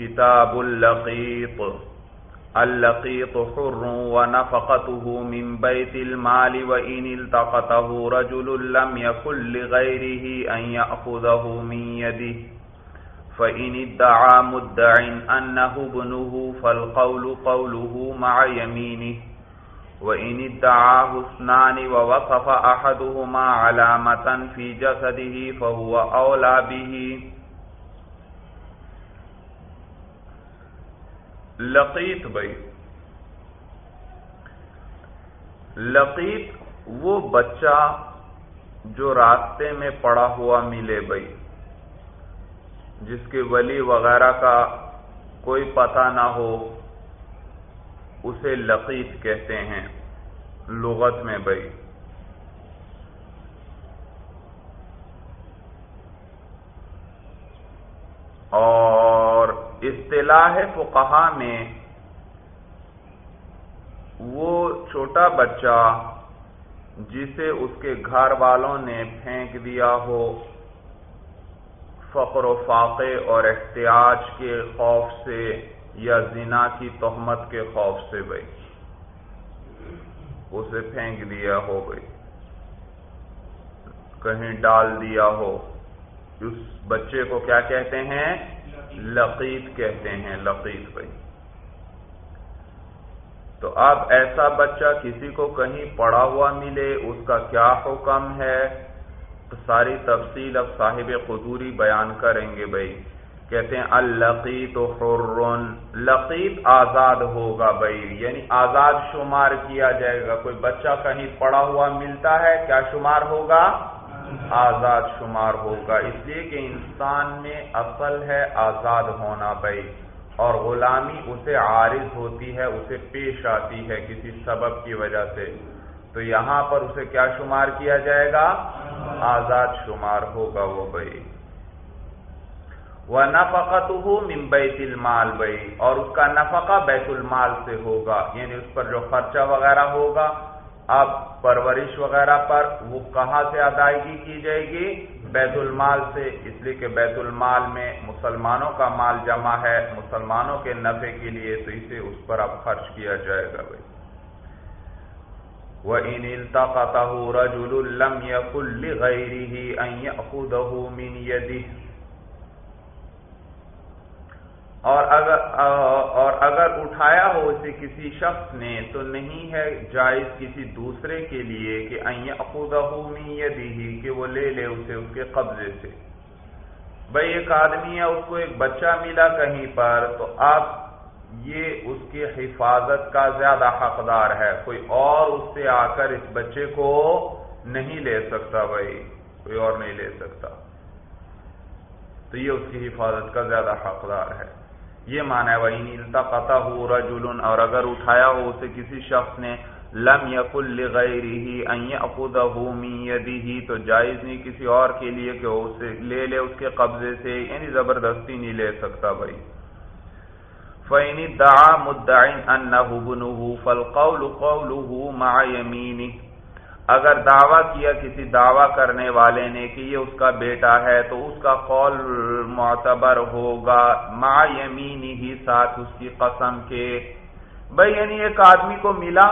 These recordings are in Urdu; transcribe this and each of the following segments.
کتاب اللقیط اللقیط حر ونفقته من بیت المال، وإن التقطه رجل لم يكن لغيره أن يأخذه من يده. فإن ادعى مدع أنه ابنه، فالقول قوله مع يمينه. وإن ادعاه اثنان ووصف أحدهما علامة في جسده، فهو أولى به. لقیت بھائی۔ لقیت وہ بچہ جو راستے میں پڑا ہوا ملے بھائی، جس کے ولی وغیرہ کا کوئی پتہ نہ ہو، اسے لقیت کہتے ہیں لغت میں بھائی۔ اور اصطلاح فقہا میں وہ چھوٹا بچہ جسے اس کے گھر والوں نے پھینک دیا ہو، فقر و فاقے اور احتیاج کے خوف سے یا زنا کی تہمت کے خوف سے بھائی۔ اسے پھینک دیا ہو بھائی۔ کہیں ڈال دیا ہو۔ اس بچے کو کیا کہتے ہیں؟ لقیت کہتے ہیں لقیت بھائی۔ تو اب ایسا بچہ کسی کو کہیں پڑا ہوا ملے، اس کا کیا حکم ہے؟ تو ساری تفصیل اب صاحب قدوری بیان کریں گے بھائی۔ کہتے ہیں القیت حرن لقیت آزاد ہوگا بھائی یعنی آزاد شمار کیا جائے گا۔ کوئی بچہ کہیں پڑا ہوا ملتا ہے، کیا شمار ہوگا؟ آزاد شمار ہوگا۔ اس لیے کہ انسان میں اصل ہے آزاد ہونا بھائی۔ اور غلامی اسے عارض ہوتی ہے، اسے پیش آتی ہے کسی سبب کی وجہ سے۔ تو یہاں پر اسے کیا شمار کیا جائے گا؟ آزاد شمار ہوگا وہ بھائی۔ وہ نفقت ہو بیت المال بھائی۔ اور اس کا نفقہ بیت المال سے ہوگا یعنی اس پر جو خرچہ وغیرہ ہوگا اب پرورش وغیرہ پر وہ کہاں سے ادائیگی کی جائے گی؟ بیت المال سے، اس لیے کہ بیت المال میں مسلمانوں کا مال جمع ہے، مسلمانوں کے نفع کے لیے تو اسے اس پر اب خرچ کیا جائے گا بھائی۔ وہ ان رجول لم يكن غیری ان ياخذه من يده۔ اور اگر اور اگر اٹھایا ہو اسے کسی شخص نے، تو نہیں ہے جائز کسی دوسرے کے لیے کہ کہ وہ لے لے اسے اس کے قبضے سے۔ بھائی ایک آدمی ہے، اس کو ایک بچہ ملا کہیں پر، تو اب یہ اس کی حفاظت کا زیادہ حقدار ہے۔ کوئی اور اس سے آ کر اس بچے کو نہیں لے سکتا بھائی کوئی اور نہیں لے سکتا۔ تو یہ اس کی حفاظت کا زیادہ حقدار ہے۔ یہ مانا ہے التقطہ ہو رجل، اور اگر اٹھایا ہو اسے کسی شخص نے، لم یقل لغیرہ ان یاخذہ من یدہ تو جائز نہیں کسی اور کے لیے کہ وہ اسے لے لے، اس کے قبضے سے یعنی زبردستی نہیں لے سکتا بھائی۔ فَإِنِ دَعَا مُدَّعٍ أَنَّهُ بُنُهُ فَالْقَوْلُ قَوْلُهُ مَعَ يَمِينِهِ۔ اگر دعویٰ کیا کسی دعویٰ کرنے والے نے کہ یہ اس کا بیٹا ہے تو اس کا قول معتبر ہوگا ما یمین ہی ساتھ اس کی قسم کے۔ بھائی یعنی ایک آدمی کو ملا،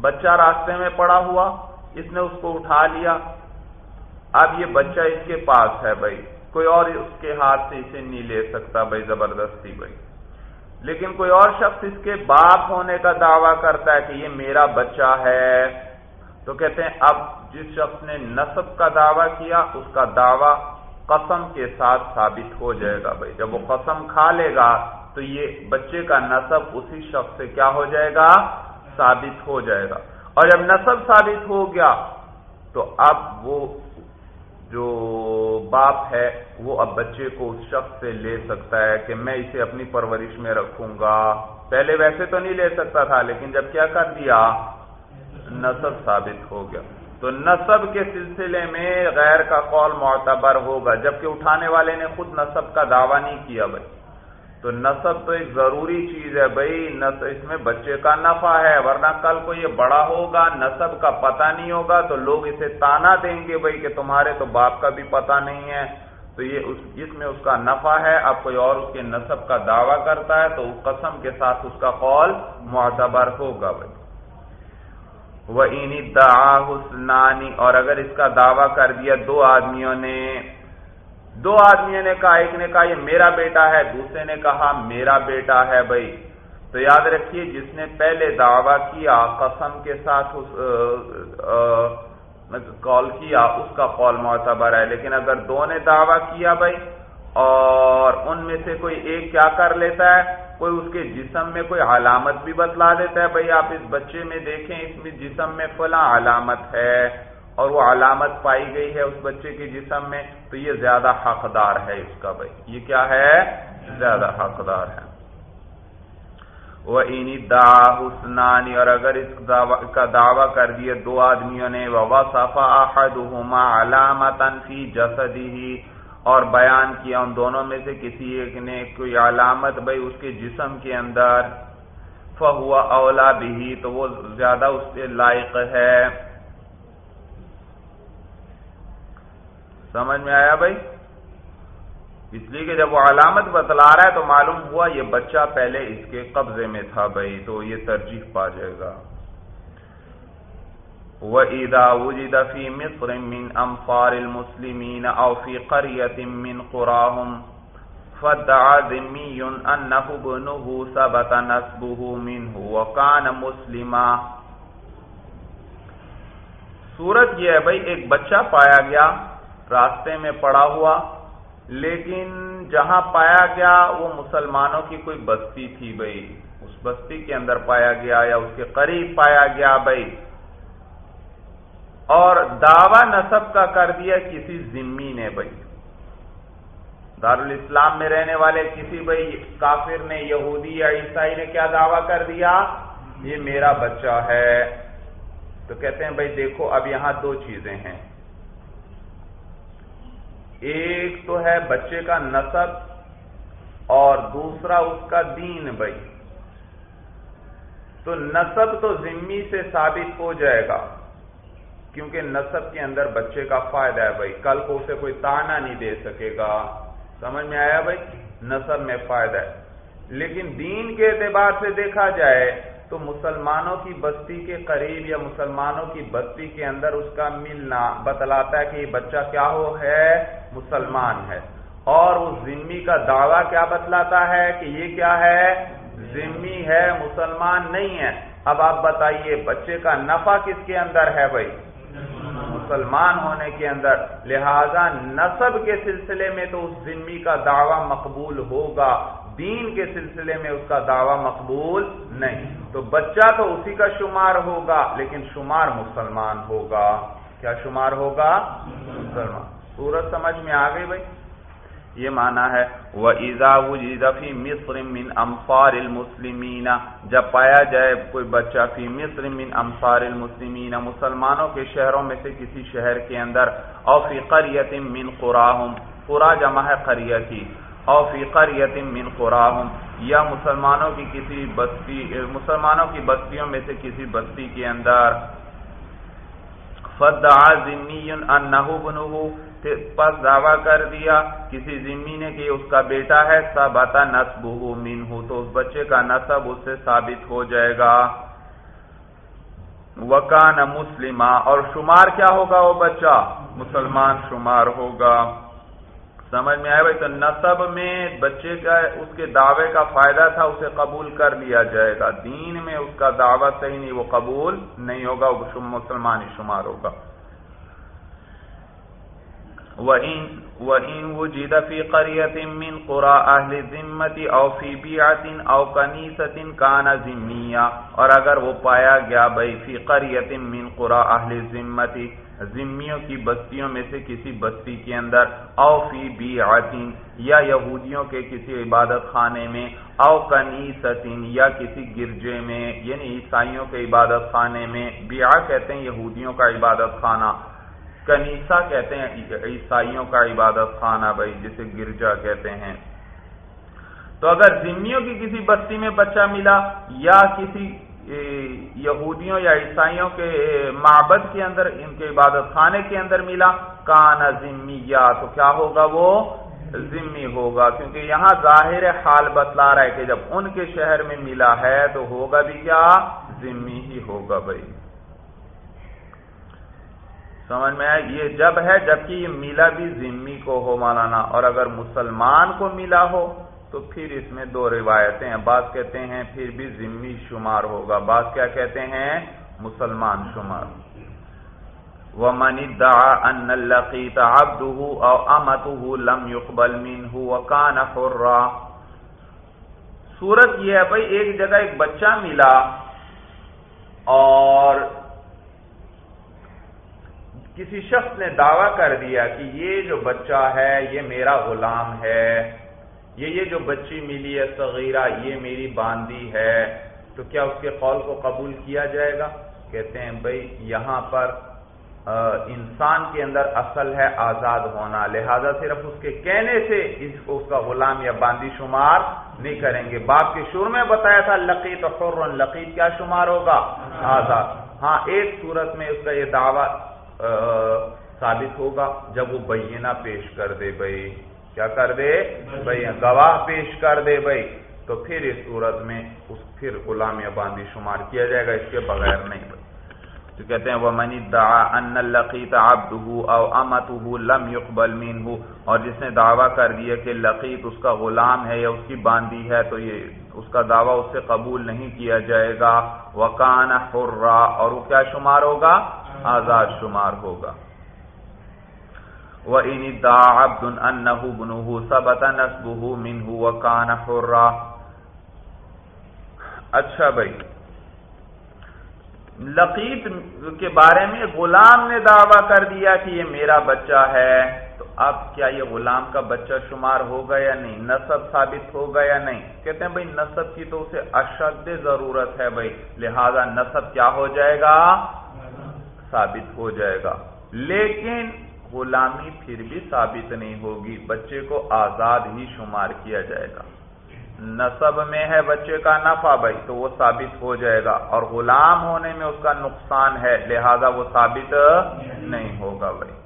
بچہ راستے میں پڑا ہوا، اس نے اس کو اٹھا لیا۔ اب یہ بچہ اس کے پاس ہے بھائی کوئی اور اس کے ہاتھ سے اسے نہیں لے سکتا بھائی زبردستی بھائی لیکن کوئی اور شخص اس کے باپ ہونے کا دعویٰ کرتا ہے کہ یہ میرا بچہ ہے۔ تو کہتے ہیں، اب جس شخص نے نصب کا دعویٰ کیا، اس کا دعویٰ قسم کے ساتھ ثابت ہو جائے گا بھائی۔ جب وہ قسم کھا لے گا، تو یہ بچے کا نصب اسی شخص سے کیا ہو جائے گا؟ ثابت ہو جائے گا۔ اور جب نصب ثابت ہو گیا، تو اب وہ جو باپ ہے، وہ اب بچے کو اس شخص سے لے سکتا ہے کہ میں اسے اپنی پرورش میں رکھوں گا۔ پہلے ویسے تو نہیں لے سکتا تھا، لیکن جب کیا کر دیا نصب ثابت ہو گیا۔ تو نصب کے سلسلے میں غیر کا قول معتبر ہوگا، جبکہ اٹھانے والے نے خود نصب کا دعویٰ نہیں کیا بھائی۔ تو نصب تو ایک ضروری چیز ہے بھائی اس میں بچے کا نفع ہے، ورنہ کل کو یہ بڑا ہوگا، نصب کا پتہ نہیں ہوگا، تو لوگ اسے تانا دیں گے بھائی کہ تمہارے تو باپ کا بھی پتہ نہیں ہے۔ تو یہ اس اس میں اس کا نفع ہے، اب کوئی اور اس کے نصب کا دعویٰ کرتا ہے، تو قسم کے ساتھ اس کا قول معتبر ہوگا بھائی۔ وہ حسنانی اور اگر اس کا دعویٰ کر دیا دو آدمیوں نے، دو آدمیوں نے کہا، ایک نے کہا، یہ میرا بیٹا ہے، دوسرے نے کہا، میرا بیٹا ہے بھائی۔ تو یاد رکھیے، جس نے پہلے دعویٰ کیا قسم کے ساتھ کال کیا، اس کا قول معتبر ہے۔ لیکن اگر دو نے دعویٰ کیا بھائی اور ان میں سے کوئی ایک کیا کر لیتا ہے؟ کوئی اس کے جسم میں کوئی علامت بھی بتلا دیتا ہے، بھائی آپ اس بچے میں دیکھیں، اس میں جسم میں فلاں علامت ہے اور وہ علامت پائی گئی ہے اس بچے کے جسم میں، تو یہ زیادہ حقدار ہے اس کا بھائی۔ یہ کیا ہے؟ زیادہ حقدار ہے۔ وہ اینی دا حسنانی اور اگر اس کا دعویٰ کر دیے دو آدمیوں نے علامت فی جسدی اور بیان کیا ان دونوں میں سے کسی ایک نے کوئی علامت بھائی اس کے جسم کے اندر فہوا اولا بھی تو وہ زیادہ اس سے لائق ہے۔ سمجھ میں آیا بھائی؟ اس لیے کہ جب وہ علامت بتلا رہا ہے تو معلوم ہوا یہ بچہ پہلے اس کے قبضے میں تھا بھائی، تو یہ ترجیح پا جائے گا۔ وَإِذَا وُجِدَ فِي مِصْرٍ مِّنْ أَمْفَارِ الْمُسْلِمِينَ أَوْ فِي قَرْيَةٍ مِّنْ قُرَاهُمْ فَدَّعَ ذِمِّيٌّ أَنَّهُ ابْنُهُ ثَبَتَ نَسْبُهُ مِنْهُ وَكَانَ مُسْلِمًا صورت یہ ہے بھائی، ایک بچہ پایا گیا، راستے میں پڑا ہوا، لیکن جہاں پایا گیا، وہ مسلمانوں کی کوئی بستی تھی بھائی۔ اس بستی کے اندر پایا گیا یا اس کے قریب پایا گیا بھائی۔ اور دعوی نصب کا کر دیا کسی ذمی نے بھائی۔ دارالاسلام میں رہنے والے کسی بھائی کافر نے، یہودی یا عیسائی نے کیا دعویٰ کر دیا؟ یہ میرا بچہ ہے۔ تو کہتے ہیں بھائی دیکھو، اب یہاں دو چیزیں ہیں۔ ایک تو ہے بچے کا نصب اور دوسرا اس کا دین بھائی۔ تو نصب تو ذمی سے ثابت ہو جائے گا۔ کیونکہ نصب کے اندر بچے کا فائدہ ہے بھائی۔ کل کو اسے کوئی تانا نہیں دے سکے گا۔ سمجھ میں آیا بھائی؟ نصب میں فائدہ ہے۔ لیکن دین کے اعتبار سے دیکھا جائے تو مسلمانوں کی بستی کے قریب یا مسلمانوں کی بستی کے اندر اس کا ملنا بتلاتا ہے کہ یہ بچہ کیا ہو ہے؟ مسلمان ہے۔ اور اس ذمی کا دعویٰ کیا بتلاتا ہے کہ یہ کیا ہے؟ ذمی ہے، مسلمان نہیں ہے۔ اب آپ بتائیے، بچے کا نفع کس کے اندر ہے بھائی؟ مسلمان ہونے کے اندر، لہذا نصب کے سلسلے میں تو اس ذمی کا دعویٰ مقبول ہوگا، دین کے سلسلے میں اس کا دعویٰ مقبول نہیں۔ تو بچہ تو اسی کا شمار ہوگا، لیکن شمار مسلمان ہوگا۔ کیا شمار ہوگا؟ مسلمان۔ سورج سمجھ میں آ گئی بھائی؟ یہ مانا ہے وہ ایزا فی مصر من امفار المسلمین جب پایا جائے کوئی بچہ فی مصر من امفار المسلمین، مسلمانوں کے شہروں میں سے کسی شہر کے اندر، او فی قریت من قراہم، قرا جمع ہے قریتی او فی قریت من قراہم، یا مسلمانوں کی کسی بستی، مسلمانوں کی بستیوں میں سے کسی بستی کے اندر۔ فدعا ذمی انہو بنہو پس دعویٰ کر دیا، کسی ذمی نے کہ اس کا بیٹا ہے، ثبت نسبہ منہ، تو اس بچے کا نصب اس سے ثابت ہو جائے گا۔ وکان مسلمہ، اور شمار کیا ہوگا وہ بچہ؟ مسلمان شمار ہوگا۔ سمجھ میں آئے بھائی؟ تو نصب میں بچے کا، اس کے دعوے کا فائدہ تھا، اسے قبول کر لیا جائے گا۔ دین میں اس کا دعویٰ صحیح نہیں، وہ قبول نہیں ہوگا، وہ مسلمان ہی شمار ہوگا۔ وَإِن وُجِدَ فِي قَرْيَةٍ مِّن قُرَى أَهْلِ الذِّمَّةِ أَوْ فِي بِيعَةٍ أَوْ كَنِيسَةٍ كَانَ ذِمِّيًّا اور اگر وہ پایا گیا بھائی فی قریت من قرى اہل ذمتی ذمیوں کی بستیوں میں سے کسی بستی کے اندر او فی بیعتن یا یہودیوں کے کسی عبادت خانے میں او کنیستن یا کسی گرجے میں یعنی عیسائیوں کے عبادت خانے میں بیع کہتے ہیں یہودیوں کا عبادت خانہ۔ کنیسا کہتے ہیں، عیسائیوں کا عبادت خانہ بھائی، جسے گرجا کہتے ہیں۔ تو اگر ذمیوں کی کسی بستی میں بچہ ملا یا کسی یہودیوں یا عیسائیوں کے معبد کے اندر، ان کے عبادت خانے کے اندر ملا کانا ذمیا تو کیا ہوگا وہ؟ ذمی ہوگا۔ کیونکہ یہاں ظاہر حال بتلا رہا ہے کہ جب ان کے شہر میں ملا ہے تو ہوگا بھی کیا؟ ذمی ہی ہوگا بھائی۔ سمجھ میں یہ جب ہے جبکہ یہ ملا بھی ذمی کو ہو مولانا، اور اگر مسلمان کو ملا ہو تو پھر اس میں دو روایتیں ہیں۔ بعض کہتے ہیں پھر بھی ذمی شمار ہوگا، بعض کیا کہتے ہیں مسلمان شمار۔ وہ منی دا ان لقیت عبده او امته لم يقبل منه وكان حرا۔ صورت یہ ہے بھائی، ایک جگہ ایک بچہ ملا اور کسی شخص نے دعویٰ کر دیا کہ یہ جو بچہ ہے، یہ میرا غلام ہے، یہ یہ جو بچی ملی ہے، صغیرہ، یہ میری باندی ہے، تو کیا اس کے قول کو قبول کیا جائے گا؟ کہتے ہیں، بھائی، یہاں پر انسان کے اندر اصل ہے آزاد ہونا، لہذا صرف اس کے کہنے سے اس کو، اس کا غلام یا باندی شمار نہیں کریں گے۔ باپ کے شروع میں بتایا تھا، لقیت اور لقیت کیا شمار ہوگا؟ آزاد۔ ہاں ایک صورت میں اس کا یہ دعویٰ ثابت ہوگا جب وہ بینہ پیش کر دے بھائی کیا کر دے؟ بھائی گواہ پیش کر دے بھائی تو پھر اس صورت میں اس پھر غلام یا باندھی شمار کیا جائے گا اس کے بغیر نہیں۔ بھائی تو کہتے ہیں وہ منی دا ان لقیت آب او امت لم يقبل منه۔ اور جس نے دعویٰ کر دیا کہ لقیت اس کا غلام ہے یا اس کی باندھی ہے تو یہ اس کا دعویٰ اس سے قبول نہیں کیا جائے گا۔ وکان حرا، اور وہ کیا شمار ہوگا؟ آزاد شمار ہوگا۔ وَإِنِ دَعَ عَبْدٌ أَنَّهُ بُنُهُ ثَبَتَ نَسْبُهُ مِنْهُ وَكَانَ حُرًّا۔ اچھا بھائی لقیت کے بارے میں غلام نے دعویٰ کر دیا کہ یہ میرا بچہ ہے۔ اب کیا یہ غلام کا بچہ شمار ہوگا یا نہیں؟ نصب ثابت ہوگا یا نہیں؟ کہتے ہیں بھائی نصب کی تو اسے اشد ضرورت ہے بھائی، لہذا نصب کیا ہو جائے گا؟ ثابت ہو جائے گا۔ لیکن غلامی پھر بھی ثابت نہیں ہوگی، بچے کو آزاد ہی شمار کیا جائے گا۔ نصب میں ہے بچے کا نفع بھائی، تو وہ ثابت ہو جائے گا۔ اور غلام ہونے میں اس کا نقصان ہے، لہذا وہ ثابت نہیں ہوگا بھائی۔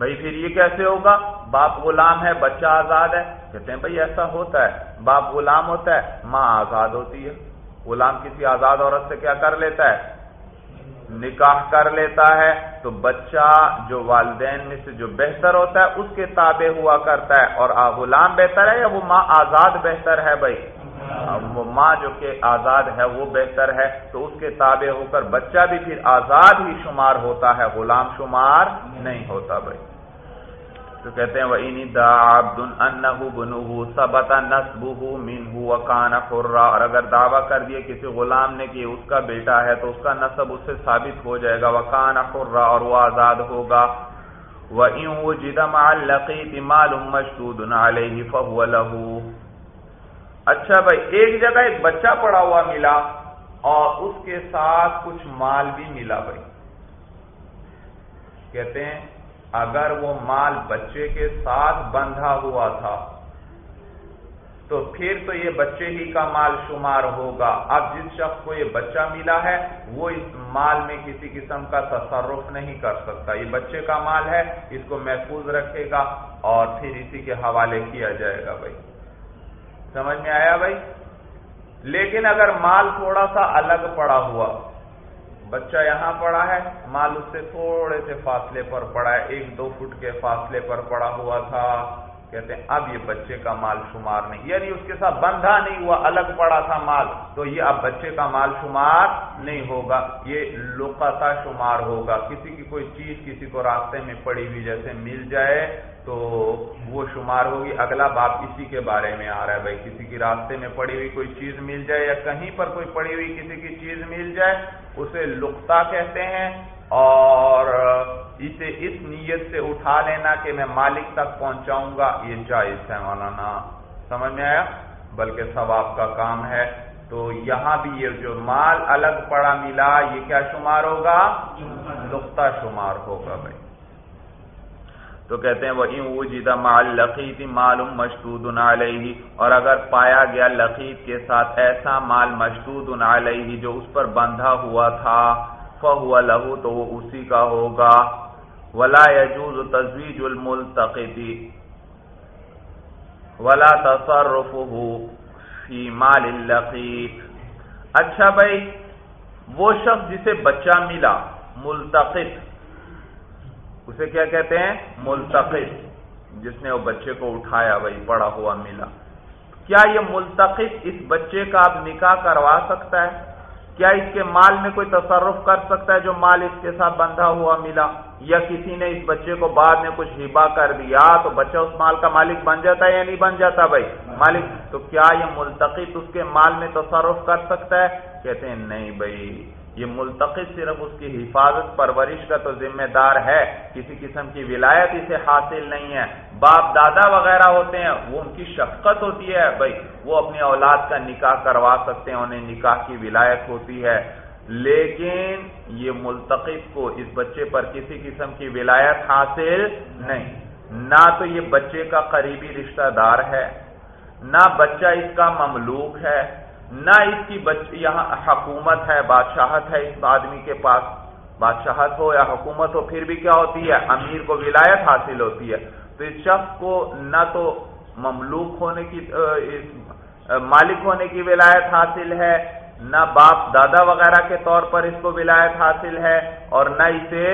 بھائی پھر یہ کیسے ہوگا؟ باپ غلام ہے، بچہ آزاد ہے۔ کہتے ہیں بھائی ایسا ہوتا ہے۔ باپ غلام ہوتا ہے، ماں آزاد ہوتی ہے۔ غلام کسی آزاد عورت سے کیا کر لیتا ہے؟ نکاح کر لیتا ہے۔ تو بچہ جو والدین میں سے جو بہتر ہوتا ہے، اس کے تابع ہوا کرتا ہے۔ اور غلام بہتر ہے یا وہ ماں آزاد بہتر ہے بھائی؟ ماں جو کہ آزاد ہے وہ بہتر ہے تو اس کے تابع ہو کر بچہ بھی پھر آزاد ہی شمار ہوتا ہے، غلام شمار نہیں ہوتا بھائی۔ تو کہتے ہیں وہ انی دا عبد انہ بنو سبتا نسبہ منہ وکان فرا اور اگر دعویٰ کر دیا کسی غلام نے کہ اس کا بیٹا ہے تو اس کا نصب اس سے ثابت ہو جائے گا۔ وکان فرا اور وہ آزاد ہوگا۔ وَإِن وُجِدَ مَعَ اللَّقِيتِ مَالٌ مَشْتُودٌ عَلَيْهِ فَهُوَ لَهُ۔ اچھا بھائی، ایک جگہ ایک بچہ پڑا ہوا ملا اور اس کے ساتھ کچھ مال بھی ملا بھائی۔ کہتے ہیں، اگر وہ مال بچے کے ساتھ بندھا ہوا تھا، تو پھر تو یہ بچے ہی کا مال شمار ہوگا۔ اب جس شخص کو یہ بچہ ملا ہے، وہ اس مال میں کسی قسم کا تصرف نہیں کر سکتا۔ یہ بچے کا مال ہے، اس کو محفوظ رکھے گا اور پھر اسی کے حوالے کیا جائے گا بھائی۔ سمجھ میں آیا بھائی؟ لیکن اگر مال تھوڑا سا الگ پڑا ہوا، بچہ یہاں پڑا ہے، مال اس سے تھوڑے سے فاصلے پر پڑا ہے، ایک دو فٹ کے فاصلے پر پڑا ہوا تھا۔ کہتے ہیں، اب یہ بچے کا مال شمار نہیں یعنی اس کے ساتھ بندھا نہیں ہوا، الگ پڑا تھا مال، تو یہ اب بچے کا مال شمار نہیں ہوگا، یہ لوکتا شمار ہوگا۔ کسی کی کوئی چیز کسی کو راستے میں پڑی ہوئی جیسے مل جائے تو وہ شمار ہوگی۔ اگلا باپ اسی کے بارے میں آ رہا ہے، بھائی، کسی کی راستے میں پڑی ہوئی کوئی چیز مل جائے یا کہیں پر کوئی پڑی ہوئی کسی کی چیز مل جائے، اسے لکتا کہتے ہیں۔ اور اسے اس نیت سے اٹھا لینا کہ میں مالک تک پہنچاؤں گا، یہ جائز ہے مولانا۔ سمجھ میں آیا؟ بلکہ ثواب کا کام ہے۔ تو یہاں بھی یہ جو مال الگ پڑا ملا، یہ کیا شمار ہوگا؟ لکتا شمار ہوگا بھائی۔ تو کہتے ہیں وہ وہ جیتا مال لقیت معلوم مشدود علیہ اور اگر پایا گیا لقیت کے ساتھ ایسا مال مشدود علیہ جو اس پر بندھا ہوا تھا فہو لہو تو وہ اسی کا ہوگا۔ ولا يجوز تزویج الملتقط۔ ولا تصرفه فی مال اللقیت اچھا بھائی، وہ شخص جسے بچہ ملا، ملتقط، اسے کیا کہتے ہیں؟ ملتقط۔ جس نے وہ بچے کو اٹھایا بھائی، پڑا ہوا ملا۔ کیا یہ ملتقط اس بچے کا آپ نکاح کروا سکتا ہے؟ کیا اس کے مال میں کوئی تصرف کر سکتا ہے جو مال اس کے ساتھ بندھا ہوا ملا یا کسی نے اس بچے کو بعد میں کچھ ہبا کر دیا تو بچہ اس مال کا مالک بن جاتا ہے یا نہیں بن جاتا بھائی؟ مالک. تو کیا یہ ملتقط اس کے مال میں تصرف کر سکتا ہے؟ کہتے ہیں نہیں بھائی. یہ ملتقط صرف اس کی حفاظت پرورش کا تو ذمہ دار ہے. کسی قسم کی ولایت اسے حاصل نہیں ہے. باپ دادا وغیرہ ہوتے ہیں، وہ ان کی شفقت ہوتی ہے، بھائی، وہ اپنی اولاد کا نکاح کروا سکتے ہیں، انہیں نکاح کی ولایت ہوتی ہے۔ لیکن یہ ملتقط کو اس بچے پر کسی قسم کی ولایت حاصل نہیں۔ نہ تو یہ بچے کا قریبی رشتہ دار ہے، نہ بچہ اس کا مملوک ہے، نہ اس کی یہاں حکومت ہے، بادشاہت ہے اس آدمی کے پاس۔ بادشاہت ہو یا حکومت ہو، پھر بھی کیا ہوتی ہے؟ امیر کو ولایت حاصل ہوتی ہے۔ تو اس شخص کو نہ تو مملوک ہونے کی مالک ہونے کی ولایت حاصل ہے، نہ باپ دادا وغیرہ کے طور پر اس کو ولایت حاصل ہے، اور نہ اسے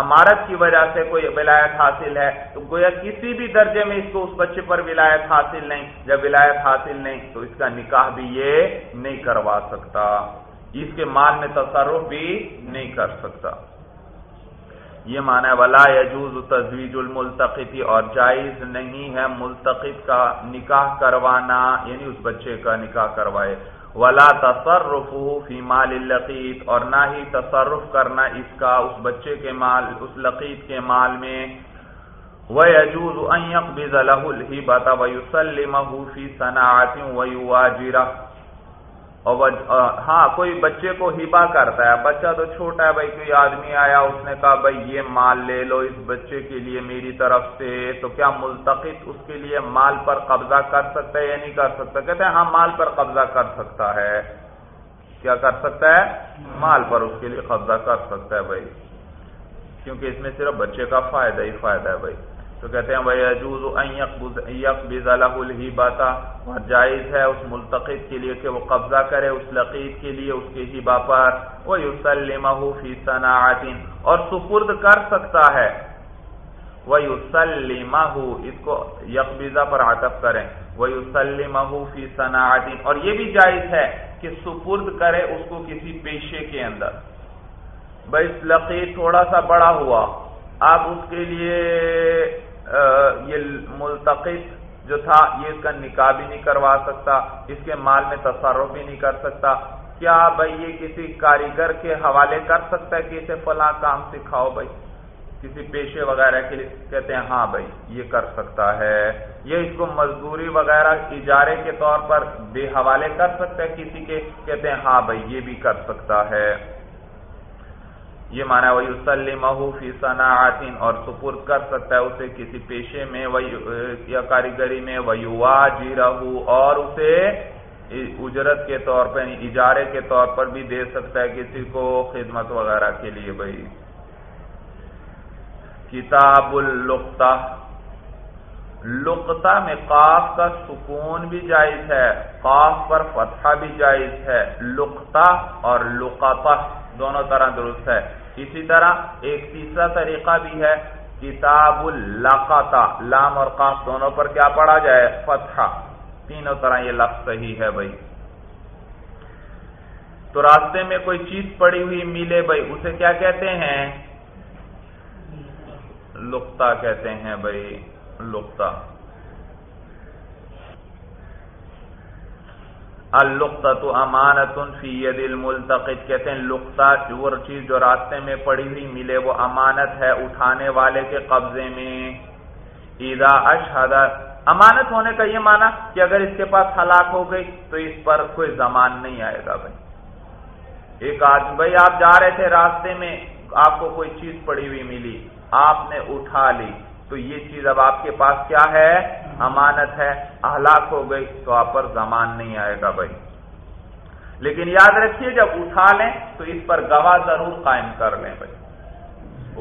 امارت کی وجہ سے کوئی ولایت حاصل ہے۔ تو گویا کسی بھی درجے میں اس کو اس بچے پر ولایت حاصل نہیں۔ جب ولایت حاصل نہیں، تو اس کا نکاح بھی یہ نہیں کروا سکتا۔ اس کے مال میں تصرف بھی نہیں کر سکتا۔ یہ مانا ولا یجوز تجویز الملتقطی اور جائز نہیں ہے ملتقط کا نکاح کروانا یعنی اس بچے کا نکاح کروائے۔ ولا تصرف فی مال لقیت اور نہ ہی تصرف کرنا اس کا، اس بچے کے مال، اس لقیت کے مال میں۔ وَيَجُوزُ أَن يَقْبِزَ لَهُ الْهِبَةَ وَيُسَلِّمَهُ فِي صَنَعَةٍ وَيُوَاجِرَهُ۔ اور ہاں کوئی بچے کو ہبا کرتا ہے۔ بچہ تو چھوٹا ہے بھائی، کوئی آدمی آیا، اس نے کہا، بھائی، یہ مال لے لو اس بچے کے لیے میری طرف سے۔ تو کیا ملتقط اس کے لیے مال پر قبضہ کر سکتا ہے یا نہیں کر سکتا؟ کہتے ہیں ہاں مال پر قبضہ کر سکتا ہے۔ کیا کر سکتا ہے؟ مال پر اس کے لیے قبضہ کر سکتا ہے بھائی۔ کیونکہ اس میں صرف بچے کا فائدہ ہی فائدہ ہے بھائی۔ تو کہتے ہیں بھائی باتا اور جائز ہے اس ملتقط کے لیے کہ وہ قبضہ کرے اس لقیت کے لیے اس کے ہبا پر۔ وہ یوسلم فی صنعت اور سپرد کر سکتا ہے۔ وہ یوسلم اس کو یکبیزا پر عطف کریں۔ وہ یوسلم فی صنعت اور یہ بھی جائز ہے کہ سپرد کرے اس کو کسی پیشے کے اندر۔ بھائی لقیت تھوڑا سا بڑا ہوا۔ آپ اس کے لیے یہ ملتقط جو تھا، یہ اس کا نکاح بھی نہیں کروا سکتا، اس کے مال میں تصرف بھی نہیں کر سکتا۔ کیا بھائی یہ کسی کاریگر کے حوالے کر سکتا ہے کہ اسے فلاں کام سکھاؤ بھائی؟ کسی پیشے وغیرہ کے لیے کہتے ہیں ہاں بھائی، یہ کر سکتا ہے۔ یہ اس کو مزدوری وغیرہ اجارے کے طور پر بے حوالے کر سکتا ہے کسی کے، کہتے ہیں ہاں بھائی، یہ بھی کر سکتا ہے۔ یہ مانا وہی وسلم فی صنعت اور سپرد کر سکتا ہے اسے کسی پیشے میں یا کاریگری میں وہی اور اسے اجرت کے طور پر یعنی اجارے کے طور پر بھی دے سکتا ہے کسی کو خدمت وغیرہ کے لیے بھائی۔ کتاب اللقطہ۔ لقطہ میں قاف کا سکون بھی جائز ہے، قاف پر فتحہ بھی جائز ہے۔ لقطہ اور لقطہ دونوں طرح درست ہے۔ اسی طرح ایک تیسرا طریقہ بھی ہے، کتاب القاطا لام اور قاف دونوں پر کیا پڑھا جائے؟ فتح تینوں طرح یہ لفظ صحیح ہے بھائی۔ تو راستے میں کوئی چیز پڑی ہوئی ملے بھائی، اسے کیا کہتے ہیں؟ لکتا کہتے ہیں بھائی لکتا القطۃ امانت فی ید الملتقط۔ کہتے ہیں، لقطہ وہ چیز جو راستے میں پڑی ہوئی ملے، وہ امانت ہے اٹھانے والے کے قبضے میں۔ اذا اشہد امانت ہونے کا یہ معنی کہ اگر اس کے پاس ہلاک ہو گئی، تو اس پر کوئی زمان نہیں آئے گا بھائی۔ ایک آدمی، بھائی، آپ جا رہے تھے راستے میں، آپ کو کوئی چیز پڑی ہوئی ملی، آپ نے اٹھا لی۔ تو یہ چیز اب آپ کے پاس کیا ہے؟ امانت ہے اہلاک ہو گئی، تو آپ پر زمان نہیں آئے گا بھائی۔ لیکن یاد رکھیے، جب اٹھا لیں تو اس پر گواہ ضرور قائم کر لیں بھائی۔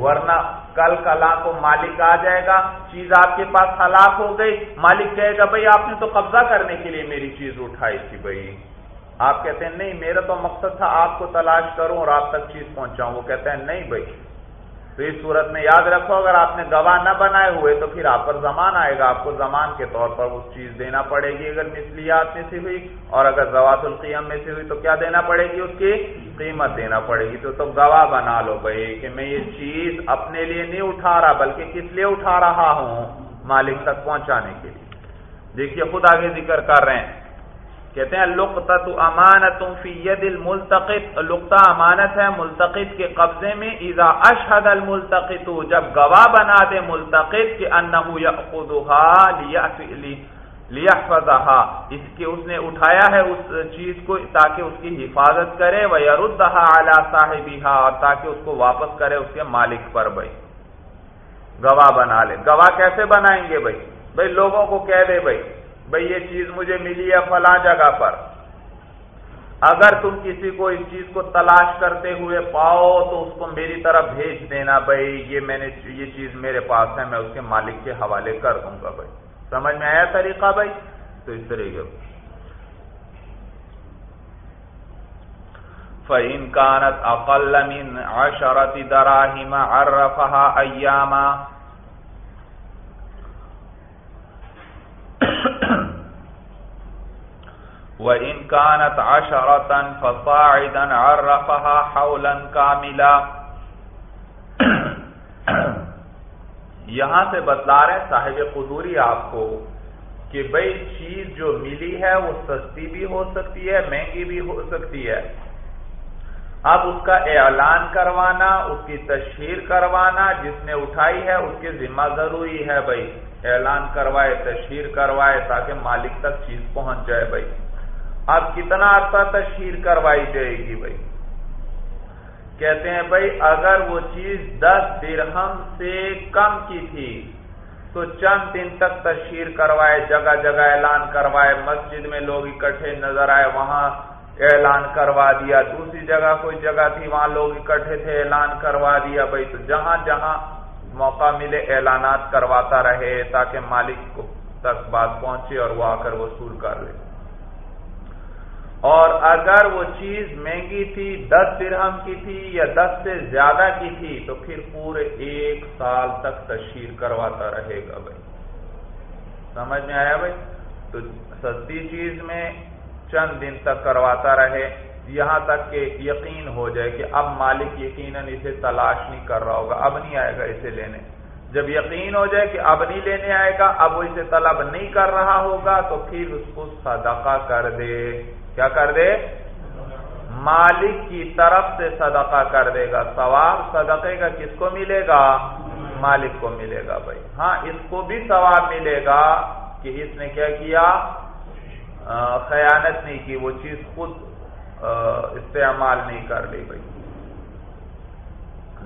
ورنہ کل کلا کو مالک آ جائے گا، چیز آپ کے پاس ہلاک ہو گئی۔ مالک کہے گا، بھائی، آپ نے تو قبضہ کرنے کے لیے میری چیز اٹھائی تھی بھائی۔ آپ کہتے ہیں، نہیں، میرا تو مقصد تھا آپ کو تلاش کروں اور آپ تک چیز پہنچاؤں۔ وہ کہتے ہیں، نہیں بھائی تو اس صورت میں یاد رکھو، اگر آپ نے گواہ نہ بنائے ہوئے تو پھر آپ پر زمان آئے گا۔ آپ کو زمان کے طور پر اس چیز دینا پڑے گی اگر مثلیات میں سے ہوئی، اور اگر زوات القیم میں سے ہوئی تو کیا دینا پڑے گی؟ اس کی قیمت دینا پڑے گی۔ تو تو گواہ بنا لو بھائی کہ میں یہ چیز اپنے لیے نہیں اٹھا رہا، بلکہ کس لیے اٹھا رہا ہوں؟ مالک تک پہنچانے کے لیے۔ دیکھیے خود آگے ذکر کر رہے ہیں۔ کہتے ہیں لقطہ تو امانت فی ید الملتقط. لقطہ امانت ہے ملتقط کے قبضے میں، اذا اشہد الملتقط جب گواہ بنا دے ملتقط کہ انہو یأخذها اس کے اس نے اٹھایا ہے اس چیز کو تاکہ اس کی حفاظت کرے ویردها علی صاحبها تاکہ اس کو واپس کرے اس کے مالک پر بھائی۔ گواہ بنا لے۔ گواہ کیسے بنائیں گے بھائی؟ بھائی لوگوں کو کہہ دے بھائی۔ بھائی یہ چیز مجھے ملی ہے فلاں جگہ پر۔ اگر تم کسی کو اس چیز کو تلاش کرتے ہوئے پاؤ تو اس کو میری طرف بھیج دینا بھائی یہ میں نے یہ چیز میرے پاس ہے، میں اس کے مالک کے حوالے کر دوں گا بھائی سمجھ میں آیا طریقہ بھائی تو اس طریقے۔ فَإِن كَانَتْ أَقَلَّ مِنْ عَشَرَةِ دَرَاهِمَ عَرَّفَهَا أَيَّامًا وَإِن كَانَتْ عَشَرَةً فَصَاعِدًا عَرَّفَهَا حَوْلًا كَامِلًا یہاں سے بتلا رہے صاحب قدوری آپ کو کہ بھئی چیز جو ملی ہے وہ سستی بھی ہو سکتی ہے، مہنگی بھی ہو سکتی ہے۔ اب اس کا اعلان کروانا، اس کی تشہیر کروانا، جس نے اٹھائی ہے اس کے ذمہ ضروری ہے بھائی اعلان کروائے، تشہیر کروائے تاکہ مالک تک چیز پہنچ جائے بھائی اب کتنا عرصہ تشہیر کروائی جائے گی بھائی؟ کہتے ہیں بھائی، اگر وہ چیز دس درہم سے کم کی تھی، تو چند دن تک تشہیر کروائے، جگہ جگہ اعلان کروائے، مسجد میں لوگ اکٹھے نظر آئے، وہاں اعلان کروا دیا، دوسری جگہ کوئی جگہ تھی، وہاں لوگ اکٹھے تھے، اعلان کروا دیا بھائی، تو جہاں جہاں موقع ملے اعلانات کرواتا رہے، تاکہ مالک کو تک بات پہنچے اور وہ آ کر وصول کر لے۔ اور اگر وہ چیز مہنگی تھی، دس درہم کی تھی یا دس سے زیادہ کی تھی، تو پھر پورے ایک سال تک تشہیر کرواتا رہے گا بھائی۔ سمجھ میں آیا بھائی؟ تو سستی چیز میں چند دن تک کرواتا رہے، یہاں تک کہ یقین ہو جائے کہ اب مالک یقیناً اسے تلاش نہیں کر رہا ہوگا، اب نہیں آئے گا اسے لینے۔ جب یقین ہو جائے کہ اب نہیں لینے آئے گا، اب وہ اسے طلب نہیں کر رہا ہوگا، تو پھر اس کو صدقہ کر دے۔ کیا کر دے؟ مالک کی طرف سے صدقہ کر دے گا۔ ثواب صدقے کا کس کو ملے گا؟ مالک کو ملے گا بھائی۔ ہاں اس کو بھی ثواب ملے گا کہ اس نے کیا کیا؟ خیانت نہیں کی، وہ چیز خود استعمال نہیں کر لی بھائی۔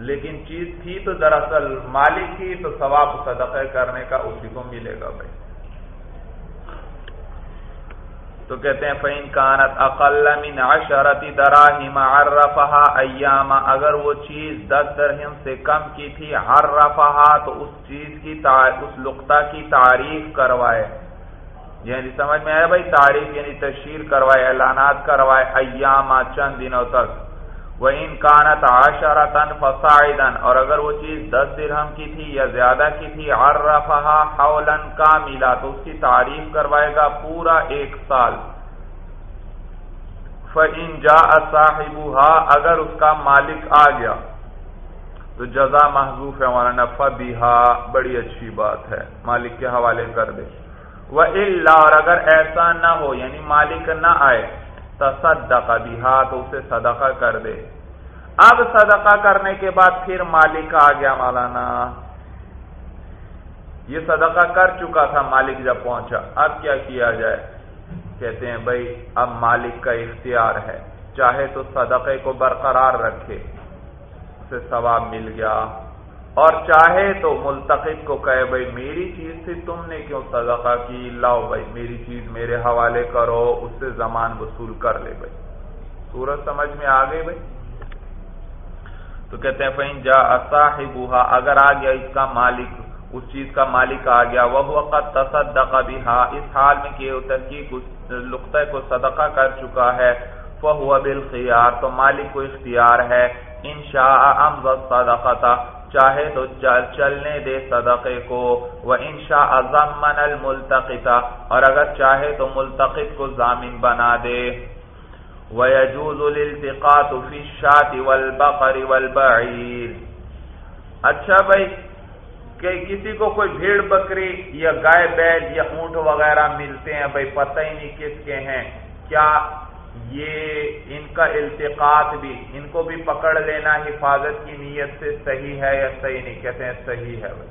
لیکن چیز تھی تو دراصل مالک تھی تو ثواب صدقے کرنے کا اسی کو ملے گا بھائی۔ تو کہتے ہیں فین کانت اقل من عشرتی دراہم عرفہا ایاما اگر وہ چیز دس درہم سے کم کی تھی عرفہا تو اس چیز کی اس لقطہ کی تعریف کروائے۔ یعنی سمجھ میں آیا بھائی؟ تعریف یعنی تشہیر کروائے، اعلانات کروائے ایاما چند دنوں تک۔ وہ ان کانت عشرتن فصاعدن اور اگر وہ چیز دس درہم کی تھی یا زیادہ کی تھی عرفہا حولن کا ملا تو اس کی تعریف کروائے گا پورا ایک سال۔ فَإِن جَاءَ صَاحِبُهَا اگر اس کا مالک آ گیا، تو جزا محضوف ہے ہمارا نفع بِهَا بڑی اچھی بات ہے، مالک کے حوالے کر دے۔ وَإِلَّا اور اگر ایسا نہ ہو یعنی مالک نہ آئے تصدق بها، تو اسے صدقہ کر دے۔ اب صدقہ کرنے کے بعد پھر مالک آ گیا مولانا۔ یہ صدقہ کر چکا تھا، مالک جب پہنچا۔ اب کیا کیا جائے؟ کہتے ہیں، بھائی، اب مالک کا اختیار ہے۔ چاہے تو صدقے کو برقرار رکھے، اسے ثواب مل گیا۔ اور چاہے تو ملتقب کو کہے، بھائی میری چیز تھی، تم نے کیوں صدقہ کی؟ لاؤ بھائی میری چیز میرے حوالے کرو، اس سے زمان وصول کر لے بھائی. سورج سمجھ میں آ گئی بھائی؟ تو کہتے ہیں فین جا صاحبہ اگر آ گیا اس کا مالک، اس چیز کا مالک آ گیا وہ وقت تصدق بها، اس حال میں کہ تحقیق اس لقطہ کو صدقہ کر چکا ہے، فهو بالخيار، تو مالک کو اختیار ہے ان شاء امضى چاہے تو چل چلنے دے صدقے کو. وہ انشا ضمن الملتقطہ اور اگر چاہے تو ملتقط کو ضامن بنا دے. وَيَجُوزُ الْالْتِقَاطُ فِي الشَّاةِ وَالْبَقَرِ وَالْبَعِيرِ. اچھا بھائی، کہ کسی کو کوئی بھیڑ بکری یا گائے بیل یا اونٹ وغیرہ ملتے ہیں، بھائی پتہ ہی نہیں کس کے ہیں. کیا یہ ان کا التقاط بھی، ان کو بھی پکڑ لینا حفاظت کی نیت سے صحیح ہے یا صحیح نہیں؟ کہتے ہیں صحیح ہے بھائی